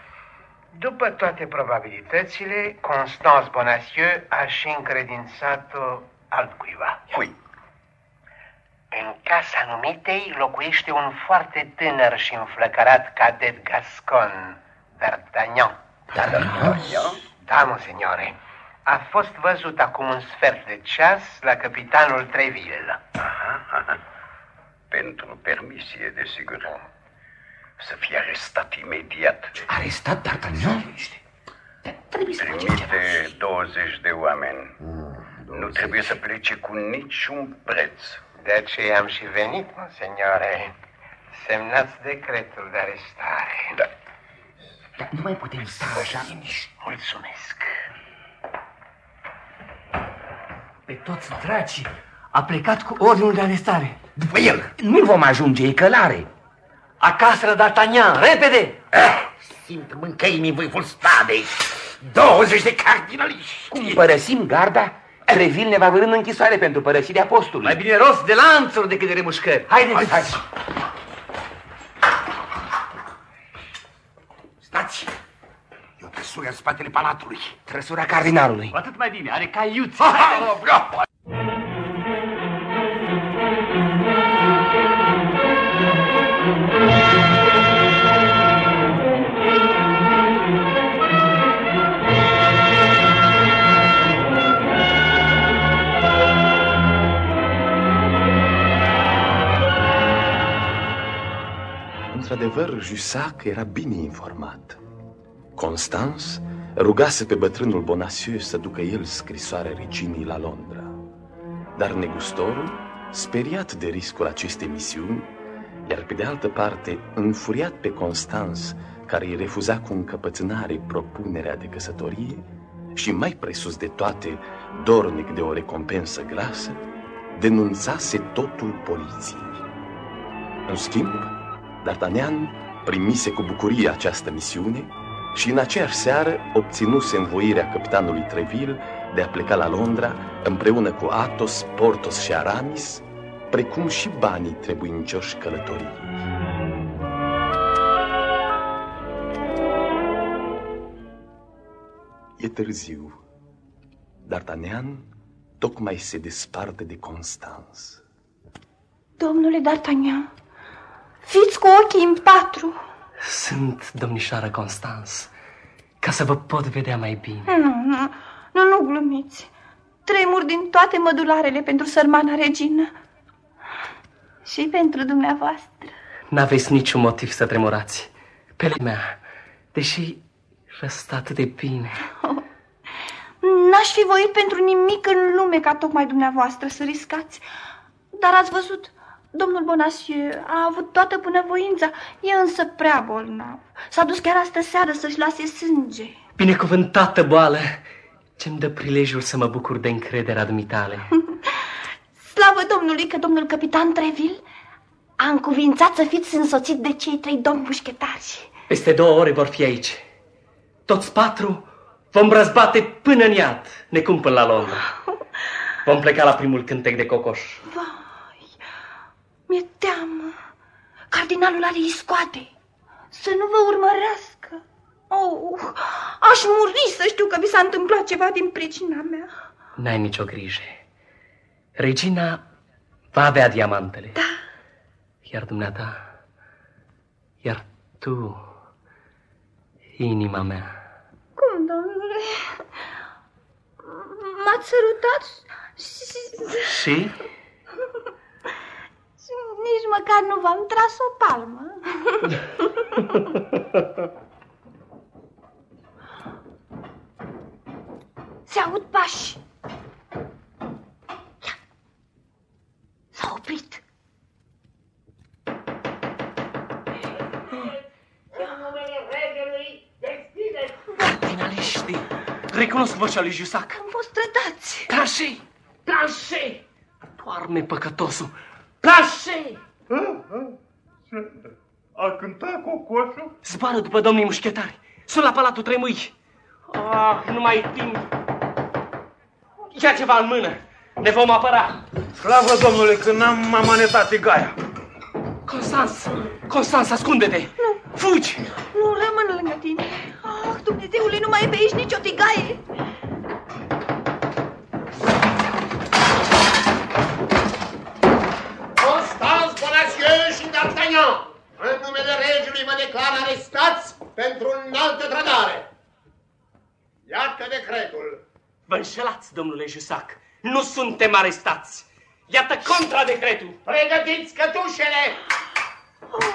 După toate probabilitățile, Constance Bonacieux a și încredințat-o altcuiva.
Cui?
În casa numitei locuiește un foarte tânăr și înflăcărat cadet gascon, D'Artagnan.
D'Artagnan?
Da, monseniore. A fost văzut acum un sfert de ceas la capitanul Treville.
Aha, aha. Pentru permisie, desigur. Să fie arestat imediat.
Arestat D'Artagnan?
Trebuie să Trimite 20 de oameni. Nu trebuie să plece cu niciun preț.
De aceea am și venit, monseniore. Semnați decretul de arestare.
Da.
Dar nu mai putem sta așa.
Mulțumesc.
Pe toți dracii a plecat cu ordinul de arestare.
După el. Nu vom ajunge, e călare.
Acasă la D'Artagnan, repede!
Simt mâncăinii voi stadei. 20 de cardinaliști. Cum părăsim garda, Treville ne va vârâ în închisoare pentru părăsirea postului.
Mai bine rost de lanțuri decât de remușcări. Haideți!
Hai, hai. Stați! E o trăsură în spatele palatului. Trăsura cardinalului.
Cu atât mai bine, are caiuți.
Ha, ha,
Într-adevăr, Jussac era bine informat. Constance rugase pe bătrânul Bonacieux să ducă el scrisoarea reginii la Londra. Dar negustorul, speriat de riscul acestei misiuni, iar pe de altă parte, înfuriat pe Constance, care îi refuza cu încăpățânare propunerea de căsătorie și mai presus de toate, dornic de o recompensă grasă, denunțase totul poliției. În schimb, D'Artagnan primise cu bucurie această misiune și în aceeași seară obținuse învoirea capitanului Treville de a pleca la Londra împreună cu Athos, Portos și Aramis, precum și banii trebuincioși călătorii. E târziu. D'Artagnan tocmai se desparte de Constance.
Domnule D'Artagnan, fiți cu ochii în patru.
Sunt domnișoara Constans, ca să vă pot vedea mai bine.
Nu, nu, nu, nu glumiți. Tremur din toate mădularele pentru sărmana regină. Și pentru dumneavoastră.
N-aveți niciun motiv să tremurați. Pe mea, deși vă stă atât de bine.
Oh, N-aș fi voit pentru nimic în lume ca tocmai dumneavoastră să riscați. Dar ați văzut, domnul Bonacieux a avut toată bunăvoința, e însă prea bolnav. S-a dus chiar astă seară să-și lase sânge.
Binecuvântată boală, ce-mi dă prilejul să mă bucur de încrederea dumitale.
Slavă Domnului că domnul capitan Treville a încuvințat să fiți însoțit de cei trei domni mușchetari.
Peste două ore vor fi aici. Toți patru vom răzbate până în iad, necum până la Londra. Vom pleca la primul cântec de cocoș.
Vai, mi-e teamă. Cardinalul are iscoate. Să nu vă urmărească. Oh, aș muri să știu că vi s-a întâmplat ceva din pricina mea.
N-ai nicio grijă. Regina va avea diamantele.
Da.
Iar dumneata, iar tu, inima mea.
Cum, domnule? M-ați sărutat și...
Și?
Și nici măcar nu v-am tras o palmă. Se aud pași. Ia. S-a oprit.
Finaliștii! Recunosc vocea lui Jusac.
Am fost trădați.
Planșe! Planșe! Doarme păcătosul! Planșe!
A cântat cocoșul?
Zboară după domnii mușchetari. Sunt la Palatul Tremui. Ah, nu mai e timp. Ia ceva în mână. Ne vom apăra.
Slavă Domnule că n-am amanetat tigaia.
Constans! Constans, ascunde-te!
Nu.
Fugi!
Nu, rămân lângă tine. Ah, Dumnezeule, nu mai e pe aici nicio tigaie.
Constans, Bonacieux și D'Artagnan, în numele regelui mă declar arestați pentru înaltă trădare. Iată decretul.
Vă înșelați, domnule Jusac. Nu suntem arestați. Iată contra-decretul.
Pregătiți cătușele!
Oh,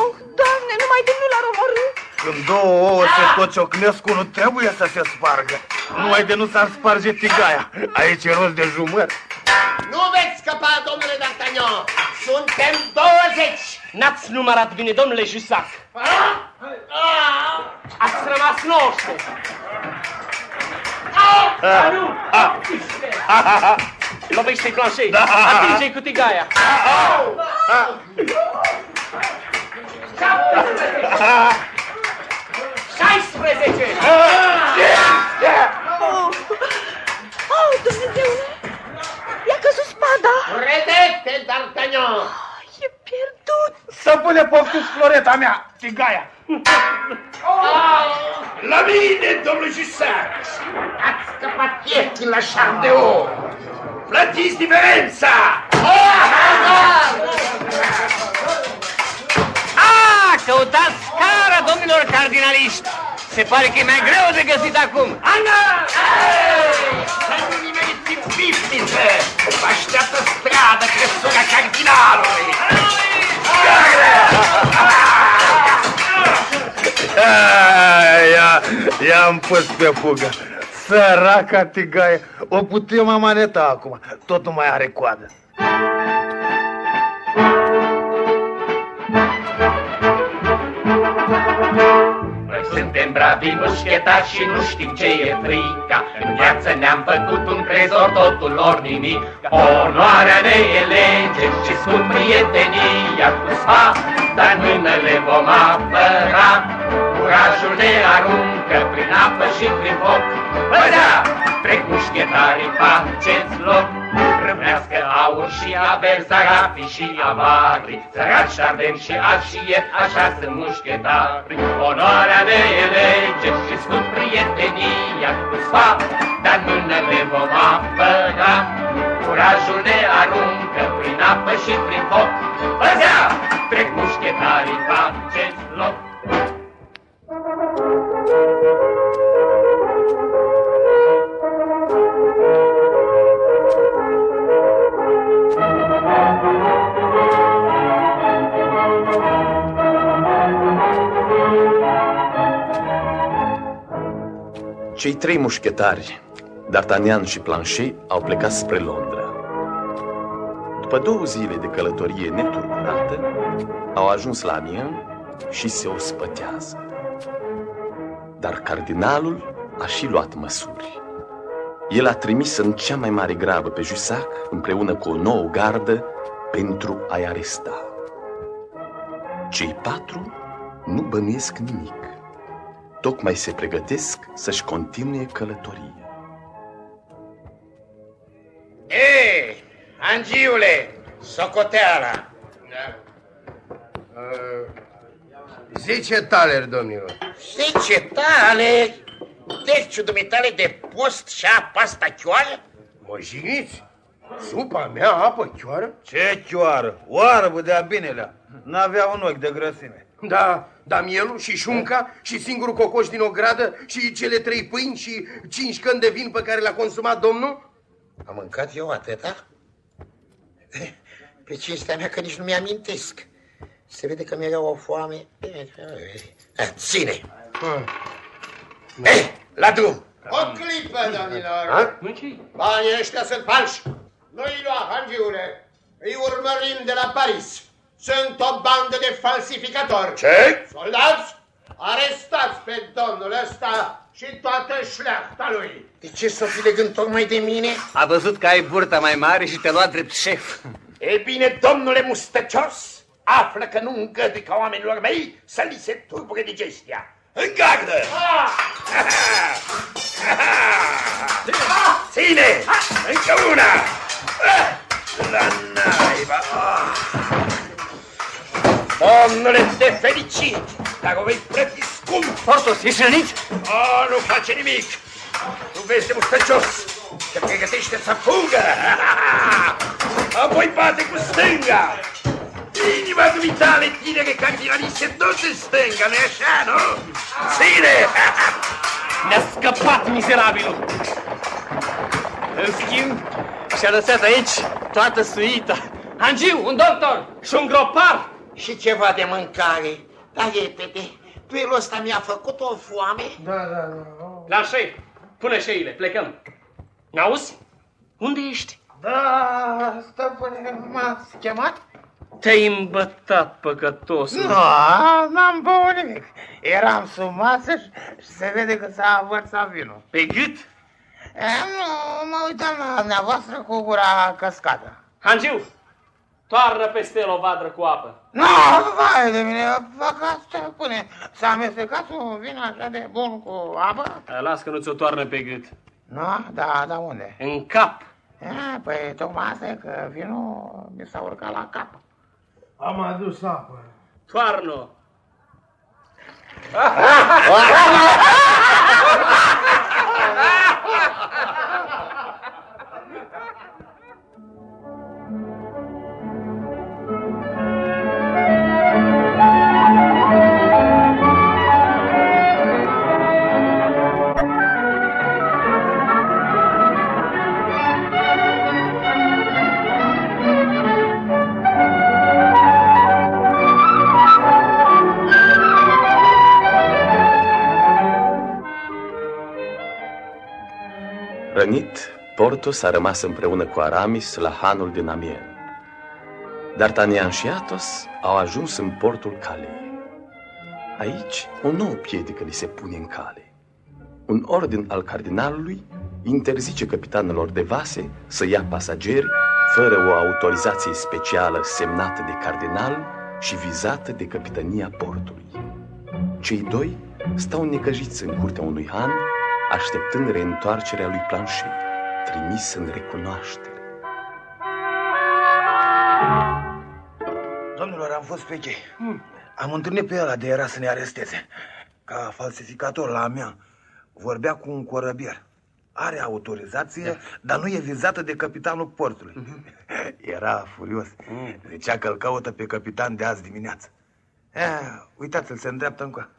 oh, Doamne, numai de nu l-ar omorâ.
Când două ouă se tot ciocnesc, unul trebuie să se spargă. Numai de nu s-ar sparge tigaia. Aici e rost de jumări.
Nu veți scăpa, domnule D'Artagnan! Suntem 20!
N-ați numărat bine, domnule Jusac. Ați rămas 19. Ah, nu! Lovește-i planșei.
Da.
Atinge-i cu tigaia. 16!
Oh, oh Dumnezeule, i-a căzut spada.
Redete, D'Artagnan!
E pierdut.
Să pune poftul floreta mea, tigaia.
La mine, domnul Jusac! Ați scăpat ieftin la șar de ou! Plătiți diferența!
Ah, căutați scara, domnilor cardinaliști! Se pare că e mai greu de găsit acum.
Ana! Să nu nimeriți în pifniță! Vă așteaptă stradă cresura cardinalului!
Ia, i-am pus pe fugă. Săraca tigaie. O putem amaneta acum. Tot nu mai are coadă.
Noi suntem bravi mușchetari și nu știm ce e frica În viață ne-am făcut un trezor, totul ori nimic Onoarea ne e lege și scump prietenia Cu spa, dar mână le vom apăra Cu Curajul ne aruncă prin apă și prin foc. Păzea, trec mușchetarii, faceți loc. Râmnească aur și aver, zarafi și avari, Săraci și ardeni și așie, așa sunt mușchetari. Onoarea ne e lege și sfânt prietenia cu spa, Dar mână le vom apăra. Curajul ne aruncă prin apă și prin foc. Păzea, trec mușchetarii, faceți loc.
Cei trei mușchetari, D'Artagnan și Planchet, au plecat spre Londra. După două zile de călătorie neturburată, au ajuns la Amiens și se ospătează. Dar cardinalul a și luat măsuri. El a trimis în cea mai mare grabă pe Jussac împreună cu o nouă gardă pentru a-i aresta. Cei patru nu bănuiesc nimic. Tocmai se pregătesc să-și continue călătoria.
Ei, Angiule, socoteala.
Zece taleri, domnilor.
Zece tale, deci dumitale de post și apa asta chioară?
Mă jigniți? Supa mea apă chioară?
Ce chioară? Oarbă de-a binelea. N-avea un ochi de grăsime.
Da, da mielul și șunca și singurul cocoș din ogradă și cele trei pâini și cinci căni de vin pe care le-a consumat domnul?
Am mâncat eu atâta? Pe cinstea mea că nici nu mi-amintesc. Se vede că mi-era o foame. Eh, Ține! Eh, la drum!
O clipă, domnilor!
Ha?
Banii ăștia sunt falși! Nu-i lua, hangiule! Îi urmărim de la Paris! Sunt o bandă de falsificatori!
Ce?
Soldați, arestați pe domnul ăsta și toată șleachta lui!
De ce să fi legând tocmai de mine?
A văzut că ai burta mai mare și te lua drept șef.
E bine, domnule mustăcios, află că nu îngădui ca oamenilor mei să li se turbure digestia. În gardă! Ține! Încă una! La naiba! Domnule, te felicit, dar o vei plăti scump!
Portos, ești rănit?
Oh, nu face nimic! Nu vezi de mustăcios! Se pregătește să fugă! Apoi bate cu stânga! Inima dumitale, tinere cardinaliste, tot în stânga, nu-i așa, nu? Ține!
Ne-a scăpat mizerabilul!
În schimb, și-a lăsat aici toată suita.
Angiu, un doctor și un gropar!
Și ceva de mâncare. Da, repede, duelul ăsta mi-a făcut o foame.
Da, da, da.
La șef, pune șeile, plecăm. N-auzi? Unde ești?
Da, stăpâne, m-ați chemat?
Te-ai îmbătat, păcătos.
Nu, n-am băut nimic. Eram sub masă și și se vede că s-a vărsat vinul.
Pe gât?
E, nu, mă uitam la dumneavoastră cu gura căscată.
Hangiu, toarnă peste el o vadră cu apă.
Nu, vai de mine, păcat, stăpâne, s-a amestecat un vin așa de bun cu apă?
Las că nu ți-o toarnă pe gât.
Nu, da, da unde?
În cap.
E, păi tocmai asta e că vinul mi s-a urcat la cap.
Am adus apă.
Toarnă.
Portos a rămas împreună cu Aramis la hanul din Amiens. D'Artagnan și Athos au ajuns în portul Calais. Aici, o nouă piedică li se pune în cale. Un ordin al cardinalului interzice capitanelor de vase să ia pasageri fără o autorizație specială semnată de cardinal și vizată de capitania portului. Cei doi stau necăjiți în curtea unui han, așteptând reîntoarcerea lui Planchet, trimis în recunoaștere.
Domnilor, am fost pe chei. Am întâlnit pe ăla de era să ne aresteze. Ca falsificator la a mea. Vorbea cu un corăbier. Are autorizație, da. dar nu e vizată de capitanul portului. Era furios. Zicea că îl caută pe capitan de azi dimineață. Eh, uitați-l, se îndreaptă încă.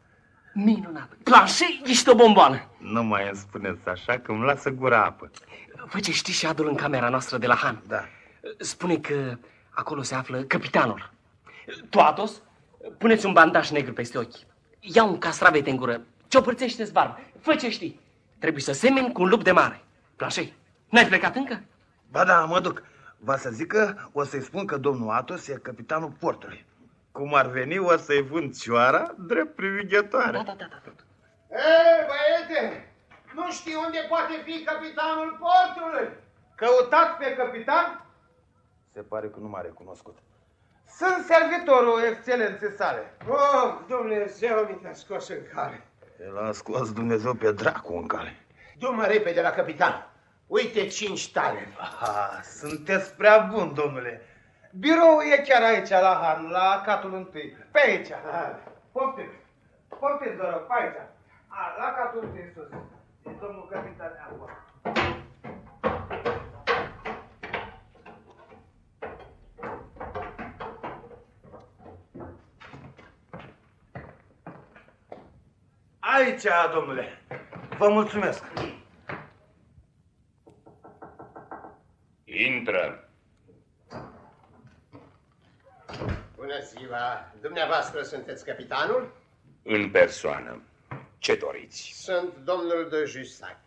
Minunat. Planchet, ești o bomboană.
Nu mai îmi spuneți așa că îmi lasă gura apă.
Fă ce știți și adu-l în camera noastră de la Han.
Da.
Spune că acolo se află capitanul. Tu, Atos, puneți un bandaj negru peste ochi. Ia un castravete în gură. Ciopărțește-ți barba. Fă ce știi. Trebuie să semeni cu un lup de mare. Plașei, n-ai plecat încă?
Ba da, mă duc. Va să zică, o să-i spun că domnul Atos e capitanul portului. Cum ar veni, o să-i vând cioara drept privighetoare.
Da, da, da, da.
Ei, băiete, nu știi unde poate fi capitanul portului?
Căutați pe capitan?
Se pare că nu m-a recunoscut.
Sunt servitorul excelenței sale.
Oh, Dumnezeu mi te-a scos în cale.
El a scos Dumnezeu pe dracu în cale.
Du-mă repede la capitan. Uite cinci tale.
Ah, sunteți prea bun, domnule. Biroul e chiar aici, la Han, la catul întâi. Pe aici. Poftiți. Poftiți, vă rog, pe aici. A, la catul întâi sus. E domnul capitan acolo. Aici, domnule. Vă mulțumesc.
Intră.
Bună ziua. Dumneavoastră sunteți capitanul?
În persoană. Ce doriți?
Sunt domnul de Jussac.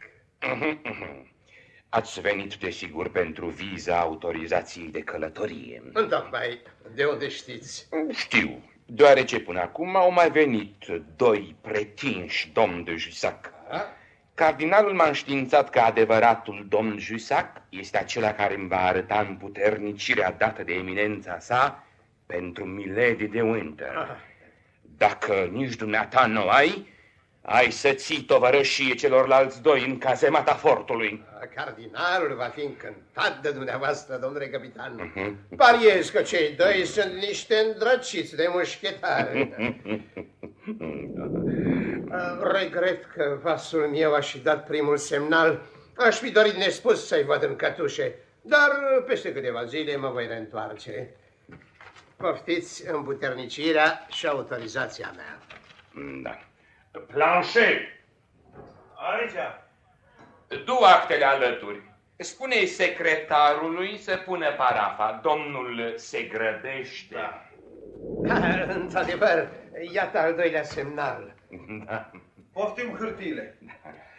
Mhm, mhm. Ați venit, desigur, pentru viza autorizației de călătorie.
Întocmai, de unde știți?
Știu, deoarece până acum au mai venit doi pretinși domni de Jussac. Cardinalul m-a înștiințat că adevăratul domn Jussac este acela care îmi va arăta împuternicirea dată de eminența sa pentru Milady de Winter. Dacă nici dumneata nu ai, ai să ții tovărășie celorlalți doi în cazemata fortului.
Cardinalul va fi încântat de dumneavoastră, domnule capitan.
Mhm.
Pariez că cei doi sunt niște îndrăciți de mușchetari. Regret că vasul meu a și dat primul semnal. Aș fi dorit nespus să-i văd în cătușe, dar peste câteva zile mă voi reîntoarce. Poftiți împuternicirea și autorizația mea.
Da. Planchet,
Aici.
du actele alături. Spune secretarului să pună parafa. Domnul se grăbește.
Da, într-adevăr, iată al doilea semnal.
Da.
Poftim hârtiile.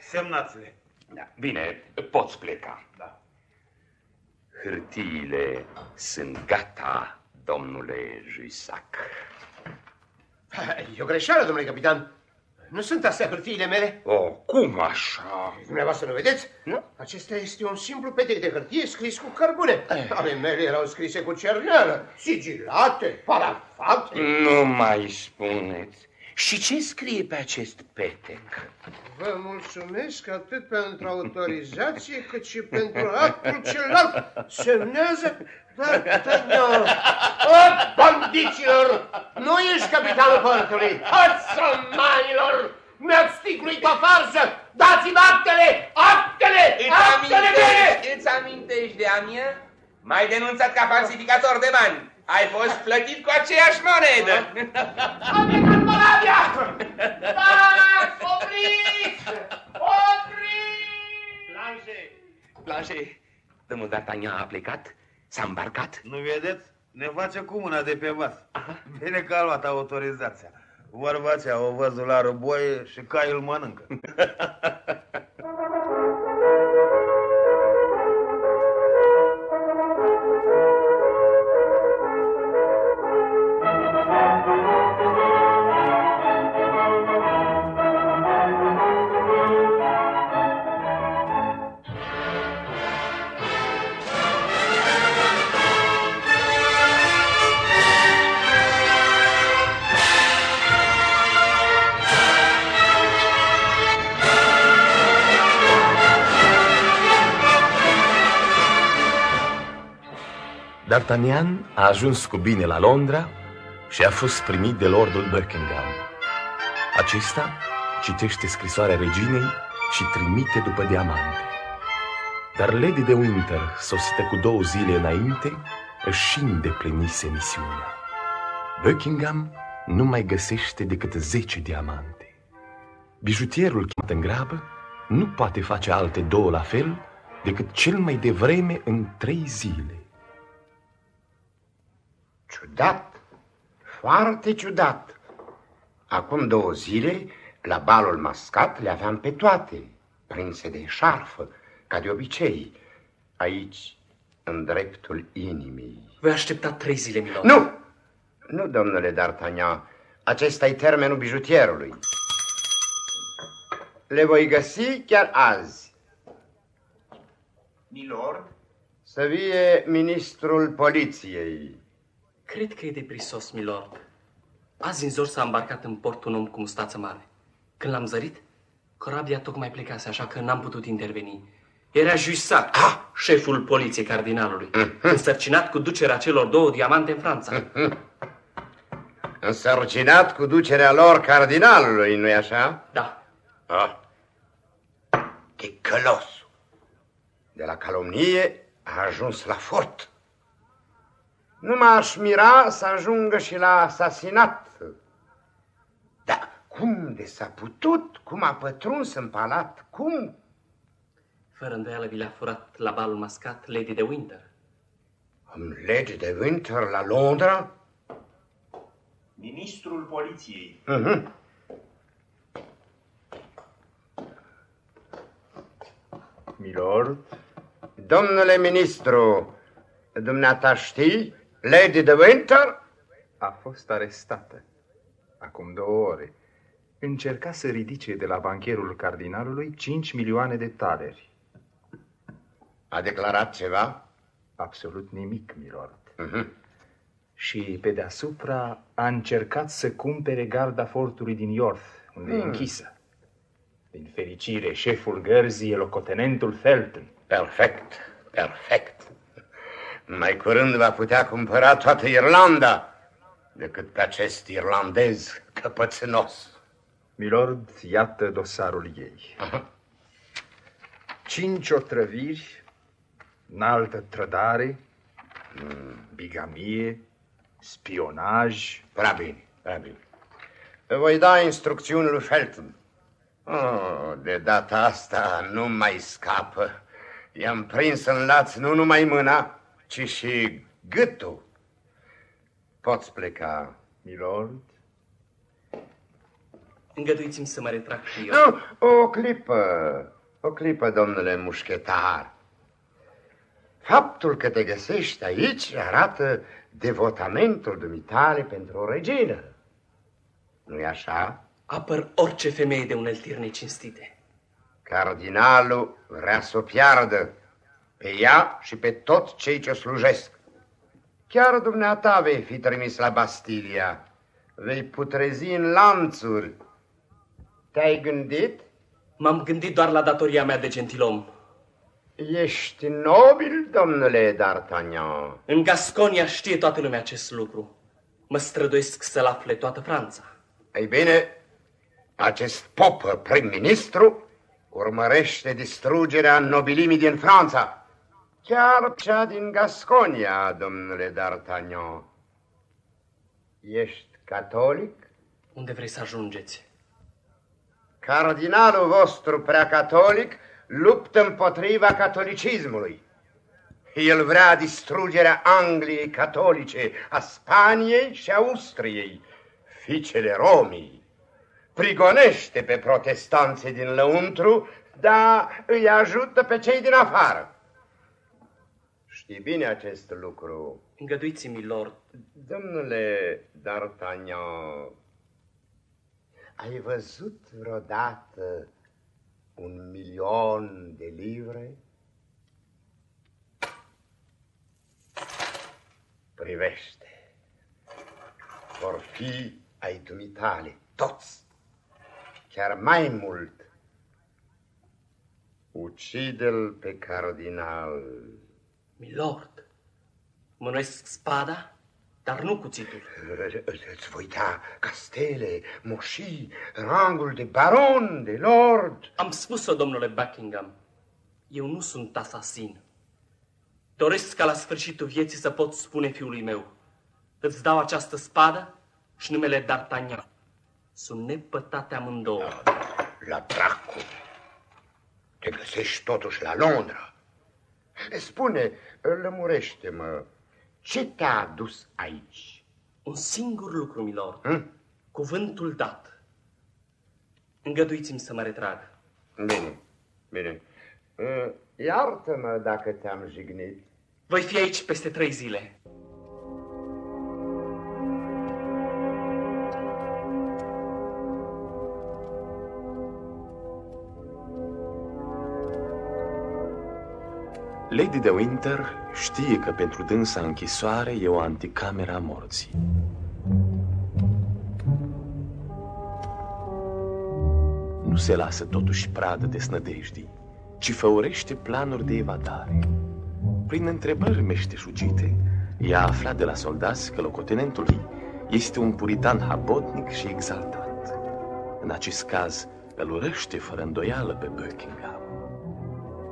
Semnați-le.
Da. Bine, poți pleca. Da. Hârtiile sunt gata, domnule Juisac.
E o greșeală, domnule capitan. Nu sunt astea hârtiile mele?
Oh, cum așa?
Dumneavoastră nu vedeți? Nu. Acesta este un simplu petec de hârtie scris cu cărbune. Ale mele erau scrise cu cerneală, sigilate, parafate.
Nu mai spuneți. Și ce scrie pe acest petec?
Vă mulțumesc atât pentru autorizație cât și pentru actul celălalt. Semnează D'Artagnan. O, bandiților! Nu ești capitanul portului! Hățămanilor! Mi-ați sticluit o farsă! Dați-mi actele! Actele!
Îți
Actele mele!
amintești, îți amintești de a mea? M-ai denunțat ca falsificator de bani. Ai fost plătit cu aceeași monedă.
Am plecat Moravia! Stați! Opriți! Opriți!
Blanche! Blanche, domnul D'Artagnan a plecat? S-a îmbarcat?
Nu vedeți? Ne face cu mâna de pe vas. Bine că a luat autorizația. Vorba aceea, o văzul la răboie și caiul mănâncă.
D'Artagnan a ajuns cu bine la Londra și a fost primit de lordul Buckingham. Acesta citește scrisoarea reginei și trimite după diamante. Dar Lady de Winter, sosită cu două zile înainte, își și îndeplinise misiunea. Buckingham nu mai găsește decât zece diamante. Bijutierul chemat în grabă nu poate face alte două la fel decât cel mai devreme în trei zile.
Ciudat, foarte ciudat. Acum două zile, la balul mascat, le aveam pe toate, prinse de șarfă, ca de obicei. Aici, în dreptul inimii.
Voi aștepta trei zile, Milord.
Nu! Nu, domnule D'Artagnan. Acesta e termenul bijutierului. Le voi găsi chiar azi.
Milord?
Să vie ministrul poliției.
Cred că e deprisos, milord. Azi în zor s-a îmbarcat în port un om cu mustață mare. Când l-am zărit, corabia tocmai plecase, așa că n-am putut interveni. Era Juissac, ah! șeful poliției cardinalului, însărcinat cu ducerea celor două diamante în Franța.
Însărcinat cu ducerea lor cardinalului, nu-i așa?
Da.
Ah. Ticălos. De la calomnie a ajuns la fort. Nu m-aș mira să ajungă și la asasinat. Dar cum de s-a putut? Cum a pătruns în palat? Cum?
Fără îndoială vi l-a furat la balul mascat Lady de Winter.
Lady de Winter la Londra?
Ministrul poliției.
Uh-huh.
Milord?
Domnule ministru, dumneata știi? Lady de Winter?
A fost arestată. Acum două ore. Încerca să ridice de la bancherul cardinalului 5 milioane de taleri.
A declarat ceva?
Absolut nimic, milord.
Uh-huh.
Și pe deasupra a încercat să cumpere garda fortului din York, unde
Hmm.
e închisă. Din fericire, șeful gărzii e locotenentul Felton.
Perfect, perfect. Mai curând va putea cumpăra toată Irlanda decât pe acest irlandez căpățânos.
Milord, iată dosarul ei. Cinci otrăviri, înaltă trădare, bigamie, spionaj.
Prea bine, prea bine. Voi da instrucțiuni lui Felton. Oh, de data asta nu mai scapă. I-am prins în laț nu numai mâna, ci și gâtul. Poți pleca,
milord.
Îngăduiți-mi să mă retrag și eu.
Nu, o clipă, o clipă, domnule mușchetar. Faptul că te găsești aici arată devotamentul dumitale pentru o regină. Nu-i așa?
Apăr orice femeie de uneltiri necinstite.
Cardinalul vrea să o piardă pe ea și pe toți cei ce slujesc. Chiar dumneata vei fi trimis la Bastilia. Vei putrezi în lanțuri. Te-ai gândit?
M-am gândit doar la datoria mea de gentilom.
Ești nobil, domnule D'Artagnan.
În Gasconia știe toată lumea acest lucru. Mă străduiesc să-l afle toată Franța.
Ei bine, acest popă prim-ministru urmărește distrugerea nobilimii din Franța. Chiar cea din Gasconia, domnule D'Artagnan. Ești catolic?
Unde vrei să ajungeți?
Cardinalul vostru prea catolic luptă împotriva catolicismului. El vrea distrugerea Angliei catolice, a Spaniei și Austriei, fiicele Romii. Prigonește pe protestanții din lăuntru, dar îi ajută pe cei din afară. Știi bine acest lucru.
Îngăduiți-mi, lord.
Domnule D'Artagnan, ai văzut vreodată un milion de livre? Privește. Vor fi ai dumitale, toți. Chiar mai mult. Ucide-l pe cardinal.
Milord, Mânuiesc spada, dar nu cuțitul.
Îți voi da castele, moșii, rangul de baron, de lord.
Am spus-o, domnule Buckingham. Eu nu sunt asasin. Doresc ca la sfârșitul vieții să pot spune fiului meu. Îți dau această spadă și numele D'Artagnan. Sunt nepătate amândouă.
La dracu. Te găsești totuși la Londra. Spune, lămurește-mă, ce te-a adus aici?
Un singur lucru, milord. Hm? Cuvântul dat. Îngăduiți-mi să mă retrag.
Bine, bine. Iartă-mă dacă te-am jignit.
Voi fi aici peste trei zile.
Lady de Winter știe că pentru dânsa închisoare e o anticamera a morții. Nu se lasă totuși pradă de snădejdii, ci făurește planuri de evadare. Prin întrebări meșteșugite, ea afla de la soldați că locotenentul ei este un puritan habotnic și exaltat. În acest caz, îl urăște fără îndoială pe Buckingham.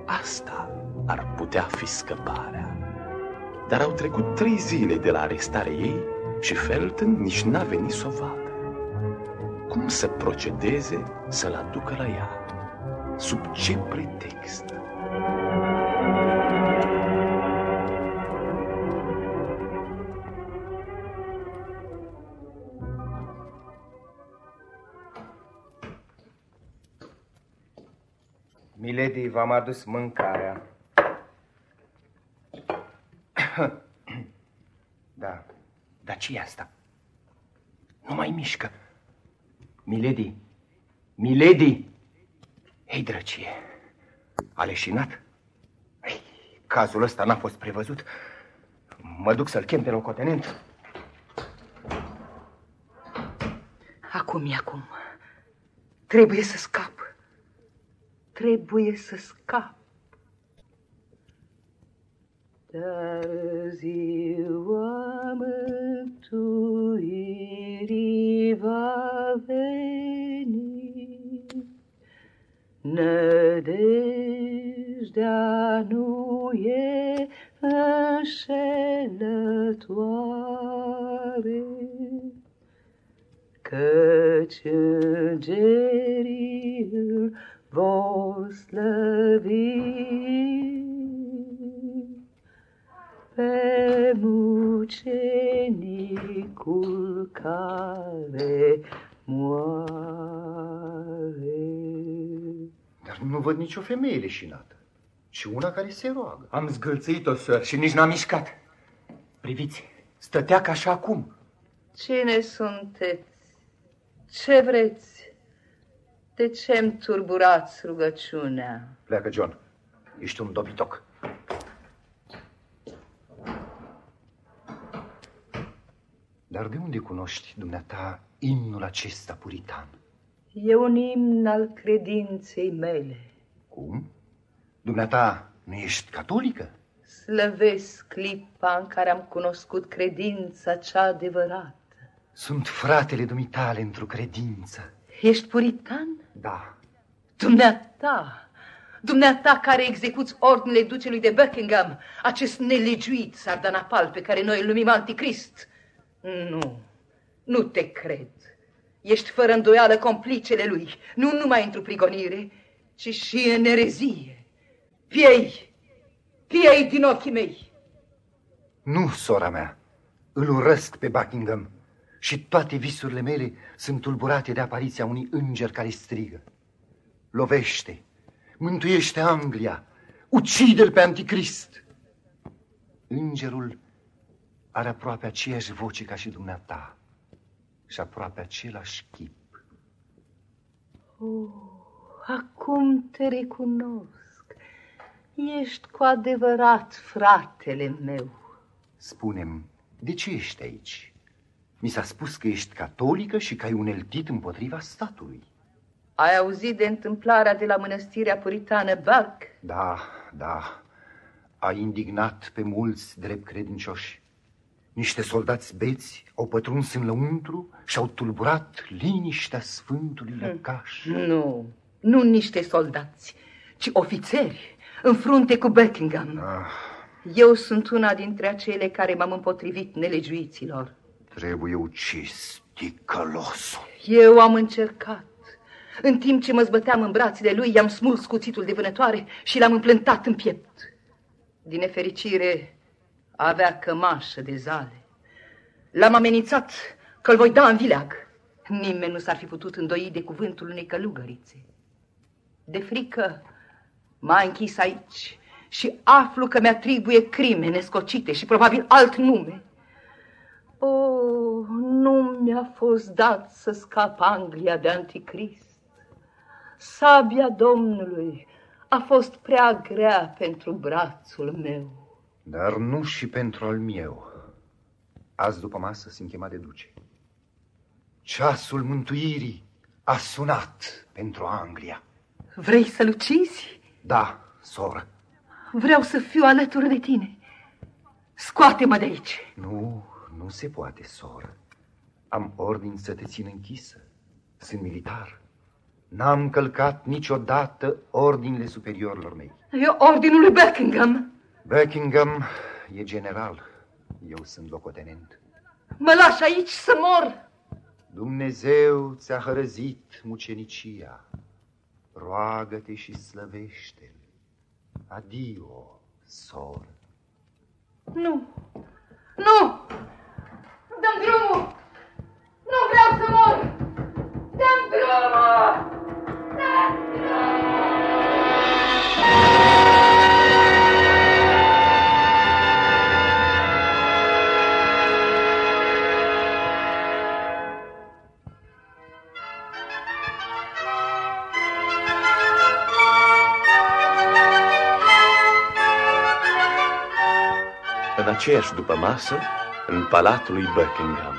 Asta ar putea fi scăparea. Dar au trecut trei zile de la arestarea ei și Felton nici n-a venit să o vadă. Cum să procedeze să-l aducă la ea? Sub ce pretext?
Milady, v-am adus mâncarea. Da. Dar ce e asta? Nu mai mișcă. Milady! Milady! Ei, drăcie! A leșinat? Ei, cazul ăsta n-a fost prevăzut. Mă duc să-l chem pe locotenent.
Acum e acum. Trebuie să scap. Trebuie să scap. Dar ziua mântuirii va veni, Nădejdea nu e înșelătoare, Căci îngerii mucenicul care moare.
Dar nu văd nicio femeie leșinată, ci una care se roagă.
Am zgâlțit-o, săr, și nici n-am mișcat. Priviți, stătea ca și acum.
Cine sunteți? Ce vreți? De ce-mi turburați rugăciunea?
Pleacă, John. Ești un dobitoc. Dar de unde cunoști, dumneata, imnul acesta puritan?
E un imn al credinței mele.
Cum? Dumneata, nu ești catolică?
Slăvesc clipa în care am cunoscut credința cea adevărată.
Sunt fratele dumitale într-o credință.
Ești puritan?
Da.
Dumneata, dumneata care execuți ordinele ducelui de Buckingham, acest nelegiuit sardanapal pe care noi îl numim anticrist. Nu, nu te cred. Ești fără îndoială complicele lui, nu numai într-o prigonire, ci și în erezie. Piei, piei din ochii mei.
Nu, sora mea, îl urăsc pe Buckingham și toate visurile mele sunt tulburate de apariția unui înger care strigă. Lovește, mântuiește Anglia, ucide-l pe anticrist. Îngerul are aproape aceeași voce ca și dumneata și aproape același chip.
Oh, acum te recunosc. Ești cu adevărat fratele meu.
Spunem, de ce ești aici? Mi s-a spus că ești catolică și că ai uneltit împotriva statului.
Ai auzit de întâmplarea de la mănăstirea puritană Buck?
Da, da. a indignat pe mulți drept credincioși. Niște soldați beți au pătruns în lăuntru și au tulburat liniștea Sfântului Lăcaș.
Nu, nu niște soldați, ci ofițeri, în frunte cu Buckingham.
Ah,
Eu sunt una dintre acele care m-am împotrivit nelegiuiților.
trebuie ucis, ticălosul.
Eu am încercat. În timp ce mă zbăteam în brațele lui, i-am smuls cuțitul de vânătoare și l-am împlântat în piept. Din nefericire, avea cămașă de zale. L-am amenințat că îl voi da în vileag. Nimeni nu s-ar fi putut îndoi de cuvântul unei călugărițe. De frică m-a închis aici și aflu că mi-atribuie crime nescocite și probabil alt nume. Oh, nu mi-a fost dat să scap Anglia de anticrist. Sabia Domnului a fost prea grea pentru brațul meu.
Dar nu și pentru al meu. Azi după masă simt chemat de duce. Ceasul mântuirii a sunat pentru Anglia.
Vrei să-l ucizi?
Da, soră.
Vreau să fiu alături de tine. Scoate-mă de aici.
Nu, nu se poate, soră. Am ordin să te țin închisă. Sunt militar. N-am călcat niciodată ordinile superiorilor mei.
E ordinul lui Buckingham.
Buckingham e general. Eu sunt locotenent.
Mă lași aici să mor.
Dumnezeu ți-a hărăzit mucenicia. Roagă-te și slăvește-l. Adio, soră.
Nu, nu! Dăm drumul! Nu vreau să mor! Dăm drumul! Dăm
aceeași după masă, în palatul lui Buckingham.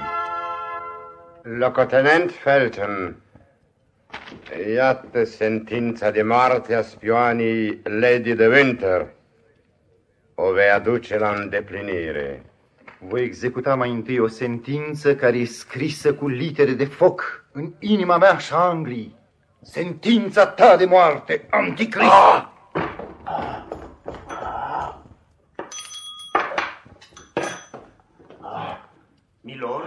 Locotenent Felton, iată sentința de moarte a spioanii Lady de Winter. O vei aduce la îndeplinire.
Voi executa mai întâi o sentință care e scrisă cu litere de foc în inima mea și a Anglii. Sentința ta de moarte, anticrist! Ah!
Milor?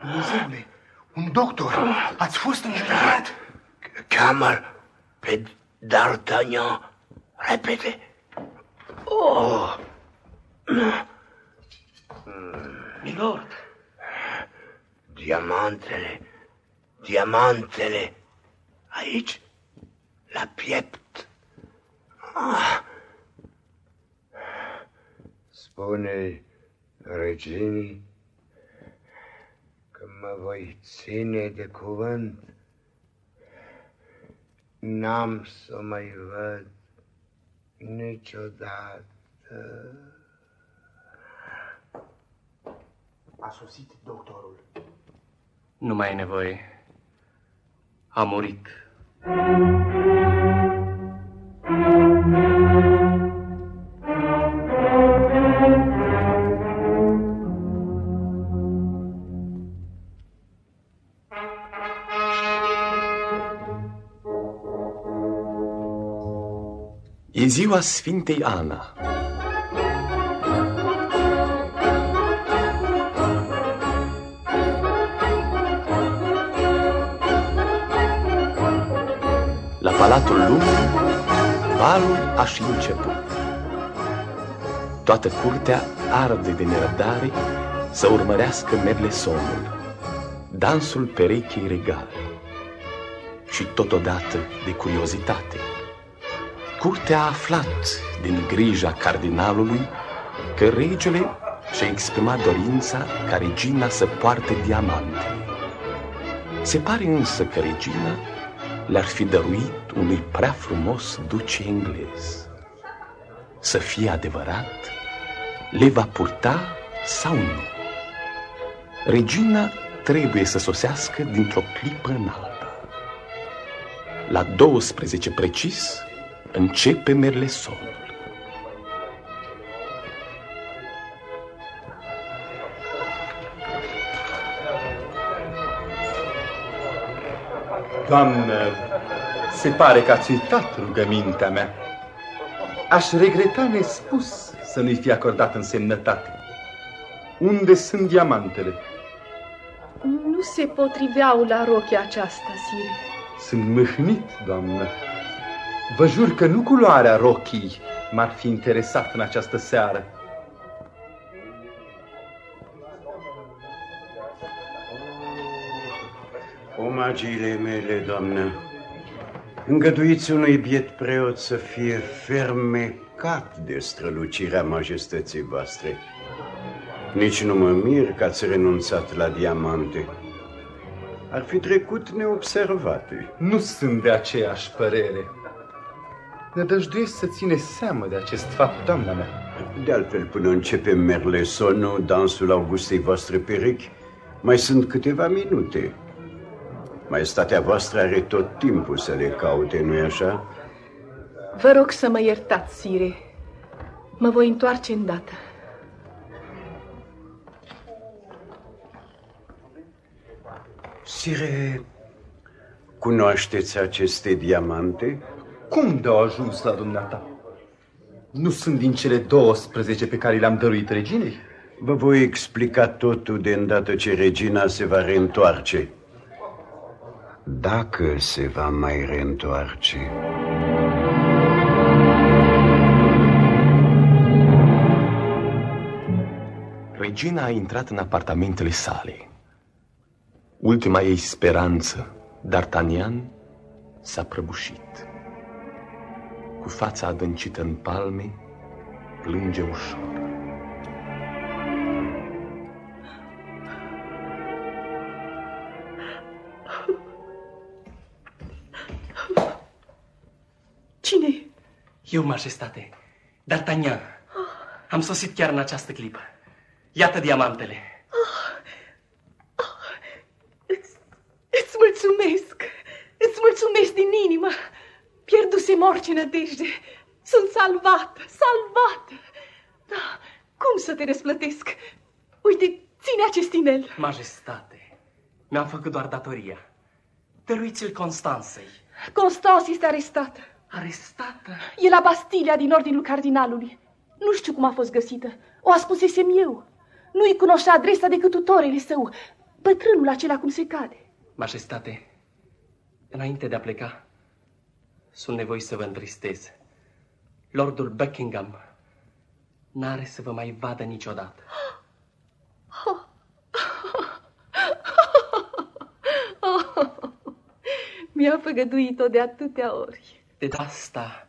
Dumnezeule, un doctor, ați fost înjudecat.
Cheamă-l pe D'Artagnan. Repede. Oh. Milord. Diamantele, diamantele, aici, la piept. Ah.
Spune reginii că mă voi ține de cuvânt. N-am să o mai văd niciodată.
A sosit doctorul.
Nu mai e nevoie. A murit.
Ziua Sfintei Ana. La Palatul Lumii, balul aș și început. Toată curtea arde de nerăbdare să urmărească Merlesonul, dansul perechei regale și totodată de curiozitate. Curtea a aflat din grija cardinalului că regele și-a exprimat dorința ca regina să poarte diamante. Se pare însă că regina le-ar fi dăruit unui prea frumos duce englez. Să fie adevărat, le va purta sau nu? Regina trebuie să sosească dintr-o clipă în alta. La 12 precis, începe merlesonul.
Doamnă, se pare că ați uitat rugămintea mea. Aș regreta nespus să nu-i fi acordat însemnătate. Unde sunt diamantele?
Nu se potriveau la rochia aceasta, Sire.
Sunt mâhnit, doamnă. Vă jur că nu culoarea rochii m-ar fi interesat în această seară.
Omagiile mele, doamnă, îngăduiți unui biet preot să fie fermecat de strălucirea majestății voastre. Nici nu mă mir că ați renunțat la diamante. Ar fi trecut neobservate.
Nu sunt de aceeași părere. Nădăjduiesc să ține seamă de acest fapt, doamna mea.
De altfel, până începe merlesonul, dansul Augustei voastre perechi, mai sunt câteva minute. Maestatea voastră are tot timpul să le caute, nu-i așa?
Vă rog să mă iertați, Sire. Mă voi întoarce îndată.
Sire, cunoașteți aceste diamante?
Cum de-au ajuns la dumneata? Nu sunt din cele 12 pe care le-am dăruit reginei?
Vă voi explica totul de îndată ce regina se va reîntoarce. Dacă se va mai reîntoarce.
Regina a intrat în apartamentele sale. Ultima ei speranță, D'Artagnan, s-a prăbușit. Cu fața adâncită în palme, plânge ușor.
Cine?
Eu, majestate, D'Artagnan. Am sosit chiar în această clipă. Iată diamantele.
Îți mulțumesc! Îți mulțumesc din inimă! Pierdusem orice nădejde. Sunt salvată, salvată! Da, cum să te răsplătesc? Uite, ține acest inel.
Majestate, mi-am făcut doar datoria. Dăruiți-l Constanței.
Constans este arestată.
Arestată?
E la Bastilia din ordinul cardinalului. Nu știu cum a fost găsită. O ascunsesem eu. Nu-i cunoștea adresa decât tutorele său. Bătrânul acela cum se cade.
Majestate, înainte de a pleca, sunt nevoit să vă întristez. Lordul Buckingham n-are să vă mai vadă niciodată.
Mi-a făgăduit-o de atâtea ori.
De asta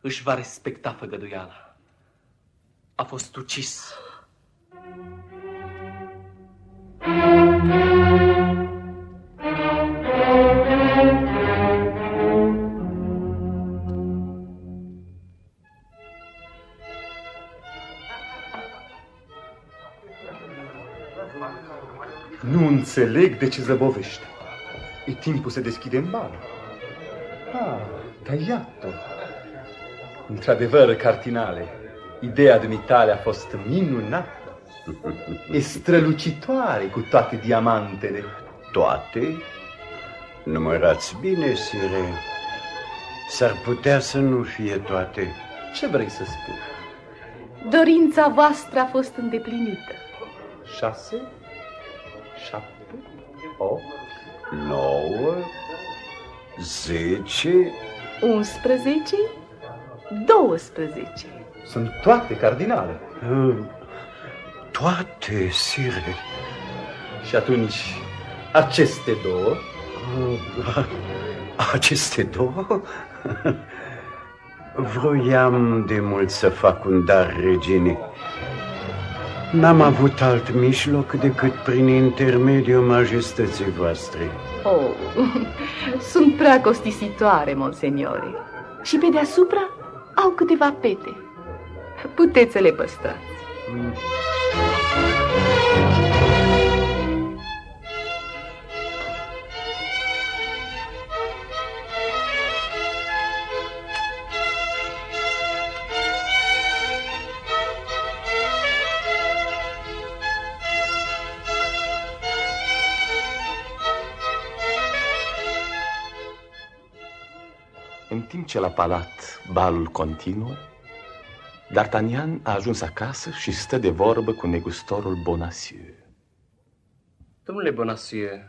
își va respecta făgăduiala. A fost ucis.
Nu înțeleg de ce zăbovește. E timpul să deschidem balul. Ah, dar iată. Într-adevăr, cardinale, ideea dumitale a fost minunată. E strălucitoare cu toate diamantele.
Toate? Numărați bine, sire. S-ar putea să nu fie toate.
Ce vrei să spui?
Dorința voastră a fost îndeplinită.
Șase, șapte, opt,
Nouă, zece...
11, 12.
Sunt toate cardinale.
Toate, sire.
Și atunci, aceste două?
Aceste două? Vroiam de mult să fac un dar reginei. N-am avut alt mijloc decât prin intermediul majestății voastre.
Oh, sunt prea costisitoare, monseniore. Și pe deasupra au câteva pete. Puteți să le păstrați.
În timp ce la palat balul continuă, D'Artagnan a ajuns acasă și stă de vorbă cu negustorul Bonacieux.
Domnule Bonacieux,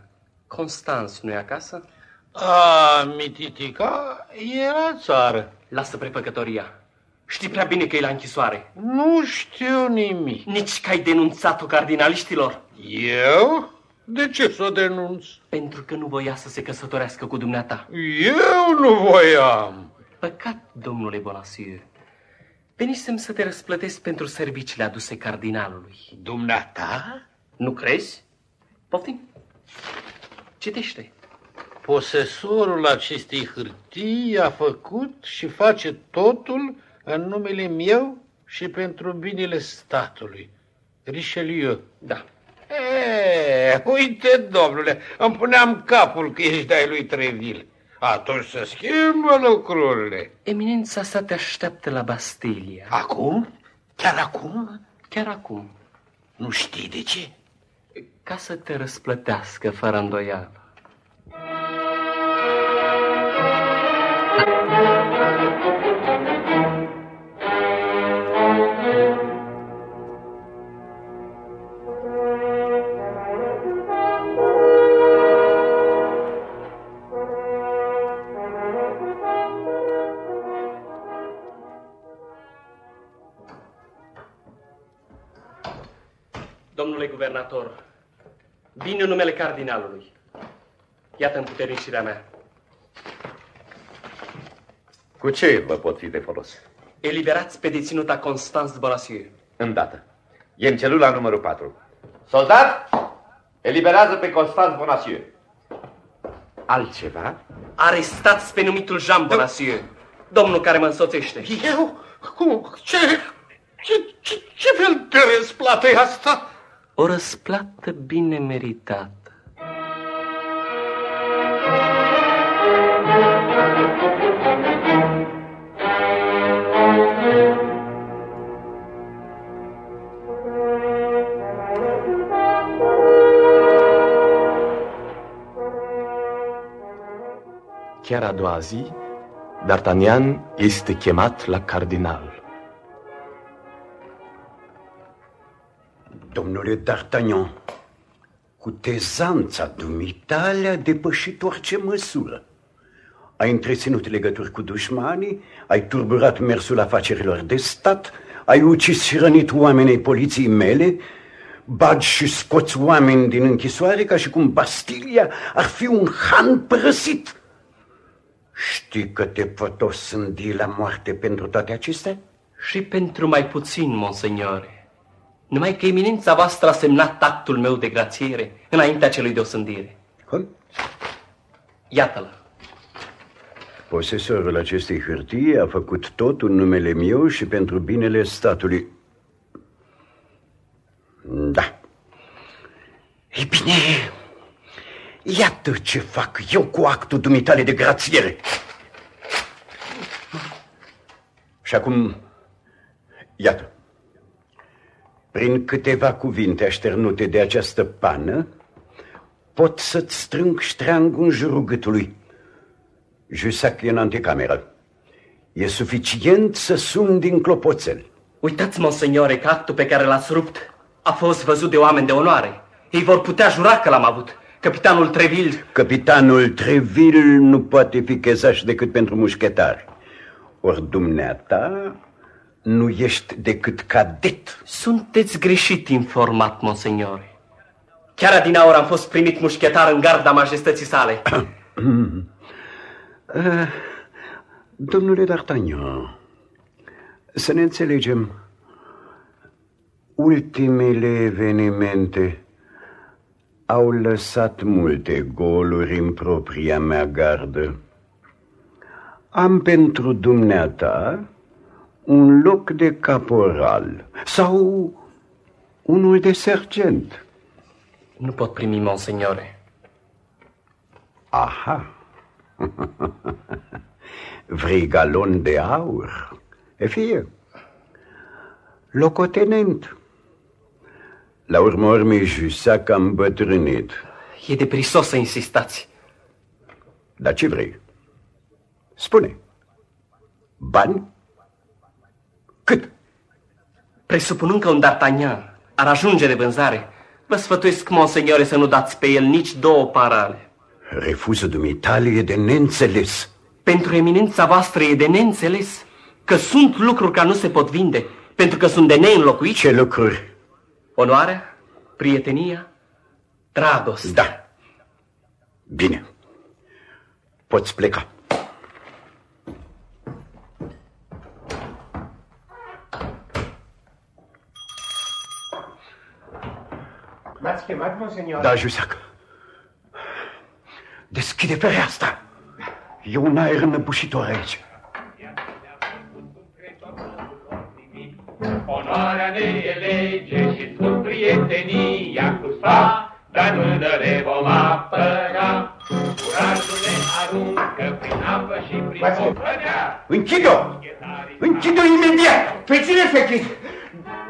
Constans nu e acasă?
A, mititica era țară.
Lasă prefăcătoria. Știi prea bine că e la închisoare.
Nu știu nimic.
Nici că ai denunțat-o cardinaliștilor.
Eu? De ce să o denunț?
Pentru că nu voia să se căsătorească cu dumneata.
Eu nu voiam.
Păcat, domnule Bonacieux. Venisem să te răsplătesc pentru serviciile aduse cardinalului.
Dumneata?
Nu crezi? Poftim. Citește.
Posesorul acestei hârtii a făcut și face totul în numele meu și pentru binele statului. Richelieu.
Da.
E, uite, domnule, îmi puneam capul că ești de-ai lui Treville. Atunci să schimbă lucrurile.
Eminența sa te așteaptă la Bastilia.
Acum? Chiar acum?
Chiar acum.
Nu știi de ce?
Ca să te răsplătească fără îndoială. Numele cardinalului. Iată împuternicirea mea.
Cu ce vă pot fi de folos?
Eliberați pe deținuta Constance Bonacieux.
Îndată. E în celula numărul 4. Soldat, eliberează pe Constant Bonacieux. Altceva?
Arestați pe numitul Jean Bonacieux, domnul care mă însoțește.
Eu? Cum? Ce? Ce, ce, ce fel de răsplată e asta?
O răsplată bine meritată.
Chiar a doua zi, D'Artagnan este chemat la cardinal.
Domnule D'Artagnan, cu tezanța dumitale a depășit orice măsură. Ai întreținut legături cu dușmanii, ai turburat mersul afacerilor de stat, ai ucis și rănit oamenii poliției mele, bagi și scoți oameni din închisoare ca și cum Bastilia ar fi un han părăsit. Știi că te pot sândi la moarte pentru toate acestea?
Și pentru mai puțin, monseignore. Numai că eminența voastră a semnat actul meu de grațiere înaintea celui de osândire.
Cum?
Iată-l.
Posesorul acestei hârtii a făcut tot în numele meu și pentru binele statului. Da. Ei bine, iată ce fac eu cu actul dumitale de grațiere. Și acum, iată, prin câteva cuvinte așternute de această pană, pot să-ți strâng ștreangul în jurul gâtului. Jusac e în anticameră. E suficient să sun din clopoțel.
Uitați, monseignore, că actul pe care l-ați rupt a fost văzut de oameni de onoare. Ei vor putea jura că l-am avut. Capitanul Treville...
Capitanul Treville nu poate fi chezaș decât pentru mușchetari. Ori dumneata nu ești decât cadet.
Sunteți greșit informat, monseignore. Chiar adinaur am fost primit mușchetar în garda majestății sale.
Uh, Domnule D'Artagnan, să ne înțelegem. Ultimele evenimente au lăsat multe goluri în propria mea gardă. Am pentru dumneata un loc de caporal sau unul de sergent.
Nu pot primi, monseignore.
Aha. Vrei galon de aur? E fie. Locotenent. La urmă urmei, Jusac am bătrânit.
E de prisos să insistați.
Dar ce vrei? Spune. Bani? Cât?
Presupunând că un D'Artagnan ar ajunge de vânzare, vă sfătuiesc, monseignore, să nu dați pe el nici două parale.
Refuzul dumitale e de neînțeles.
Pentru eminența voastră e de neînțeles că sunt lucruri care nu se pot vinde, pentru că sunt de neînlocuit.
Ce lucruri?
Onoarea, prietenia, dragoste.
Da. Bine. Poți pleca.
M-ați chemat, monseigneur?
Da, Jusac. Deschide fereastra. E un aer înăbușitor aici.
Onoarea ne e lege și spun prietenia cu spa, dar mână le vom apăra. Curajul ne aruncă prin apă și prin foc.
Închid-o! Închid-o imediat!
Pe cine să închid?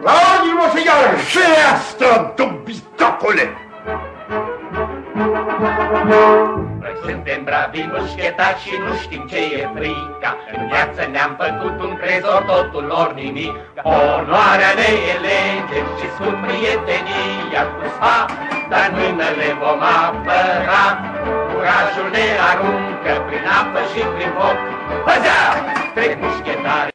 La ordine, monseigneur!
Fereastra, dobitacule!
Noi suntem bravi mușchetari și nu știm ce e frica. În viață ne-am făcut un trezor, totul ori nimic. Onoarea ne e lege și scurt prietenia cu spa, dar mână le vom apăra. Curajul ne aruncă prin apă și prin foc. Păzea! Trec mușchetari.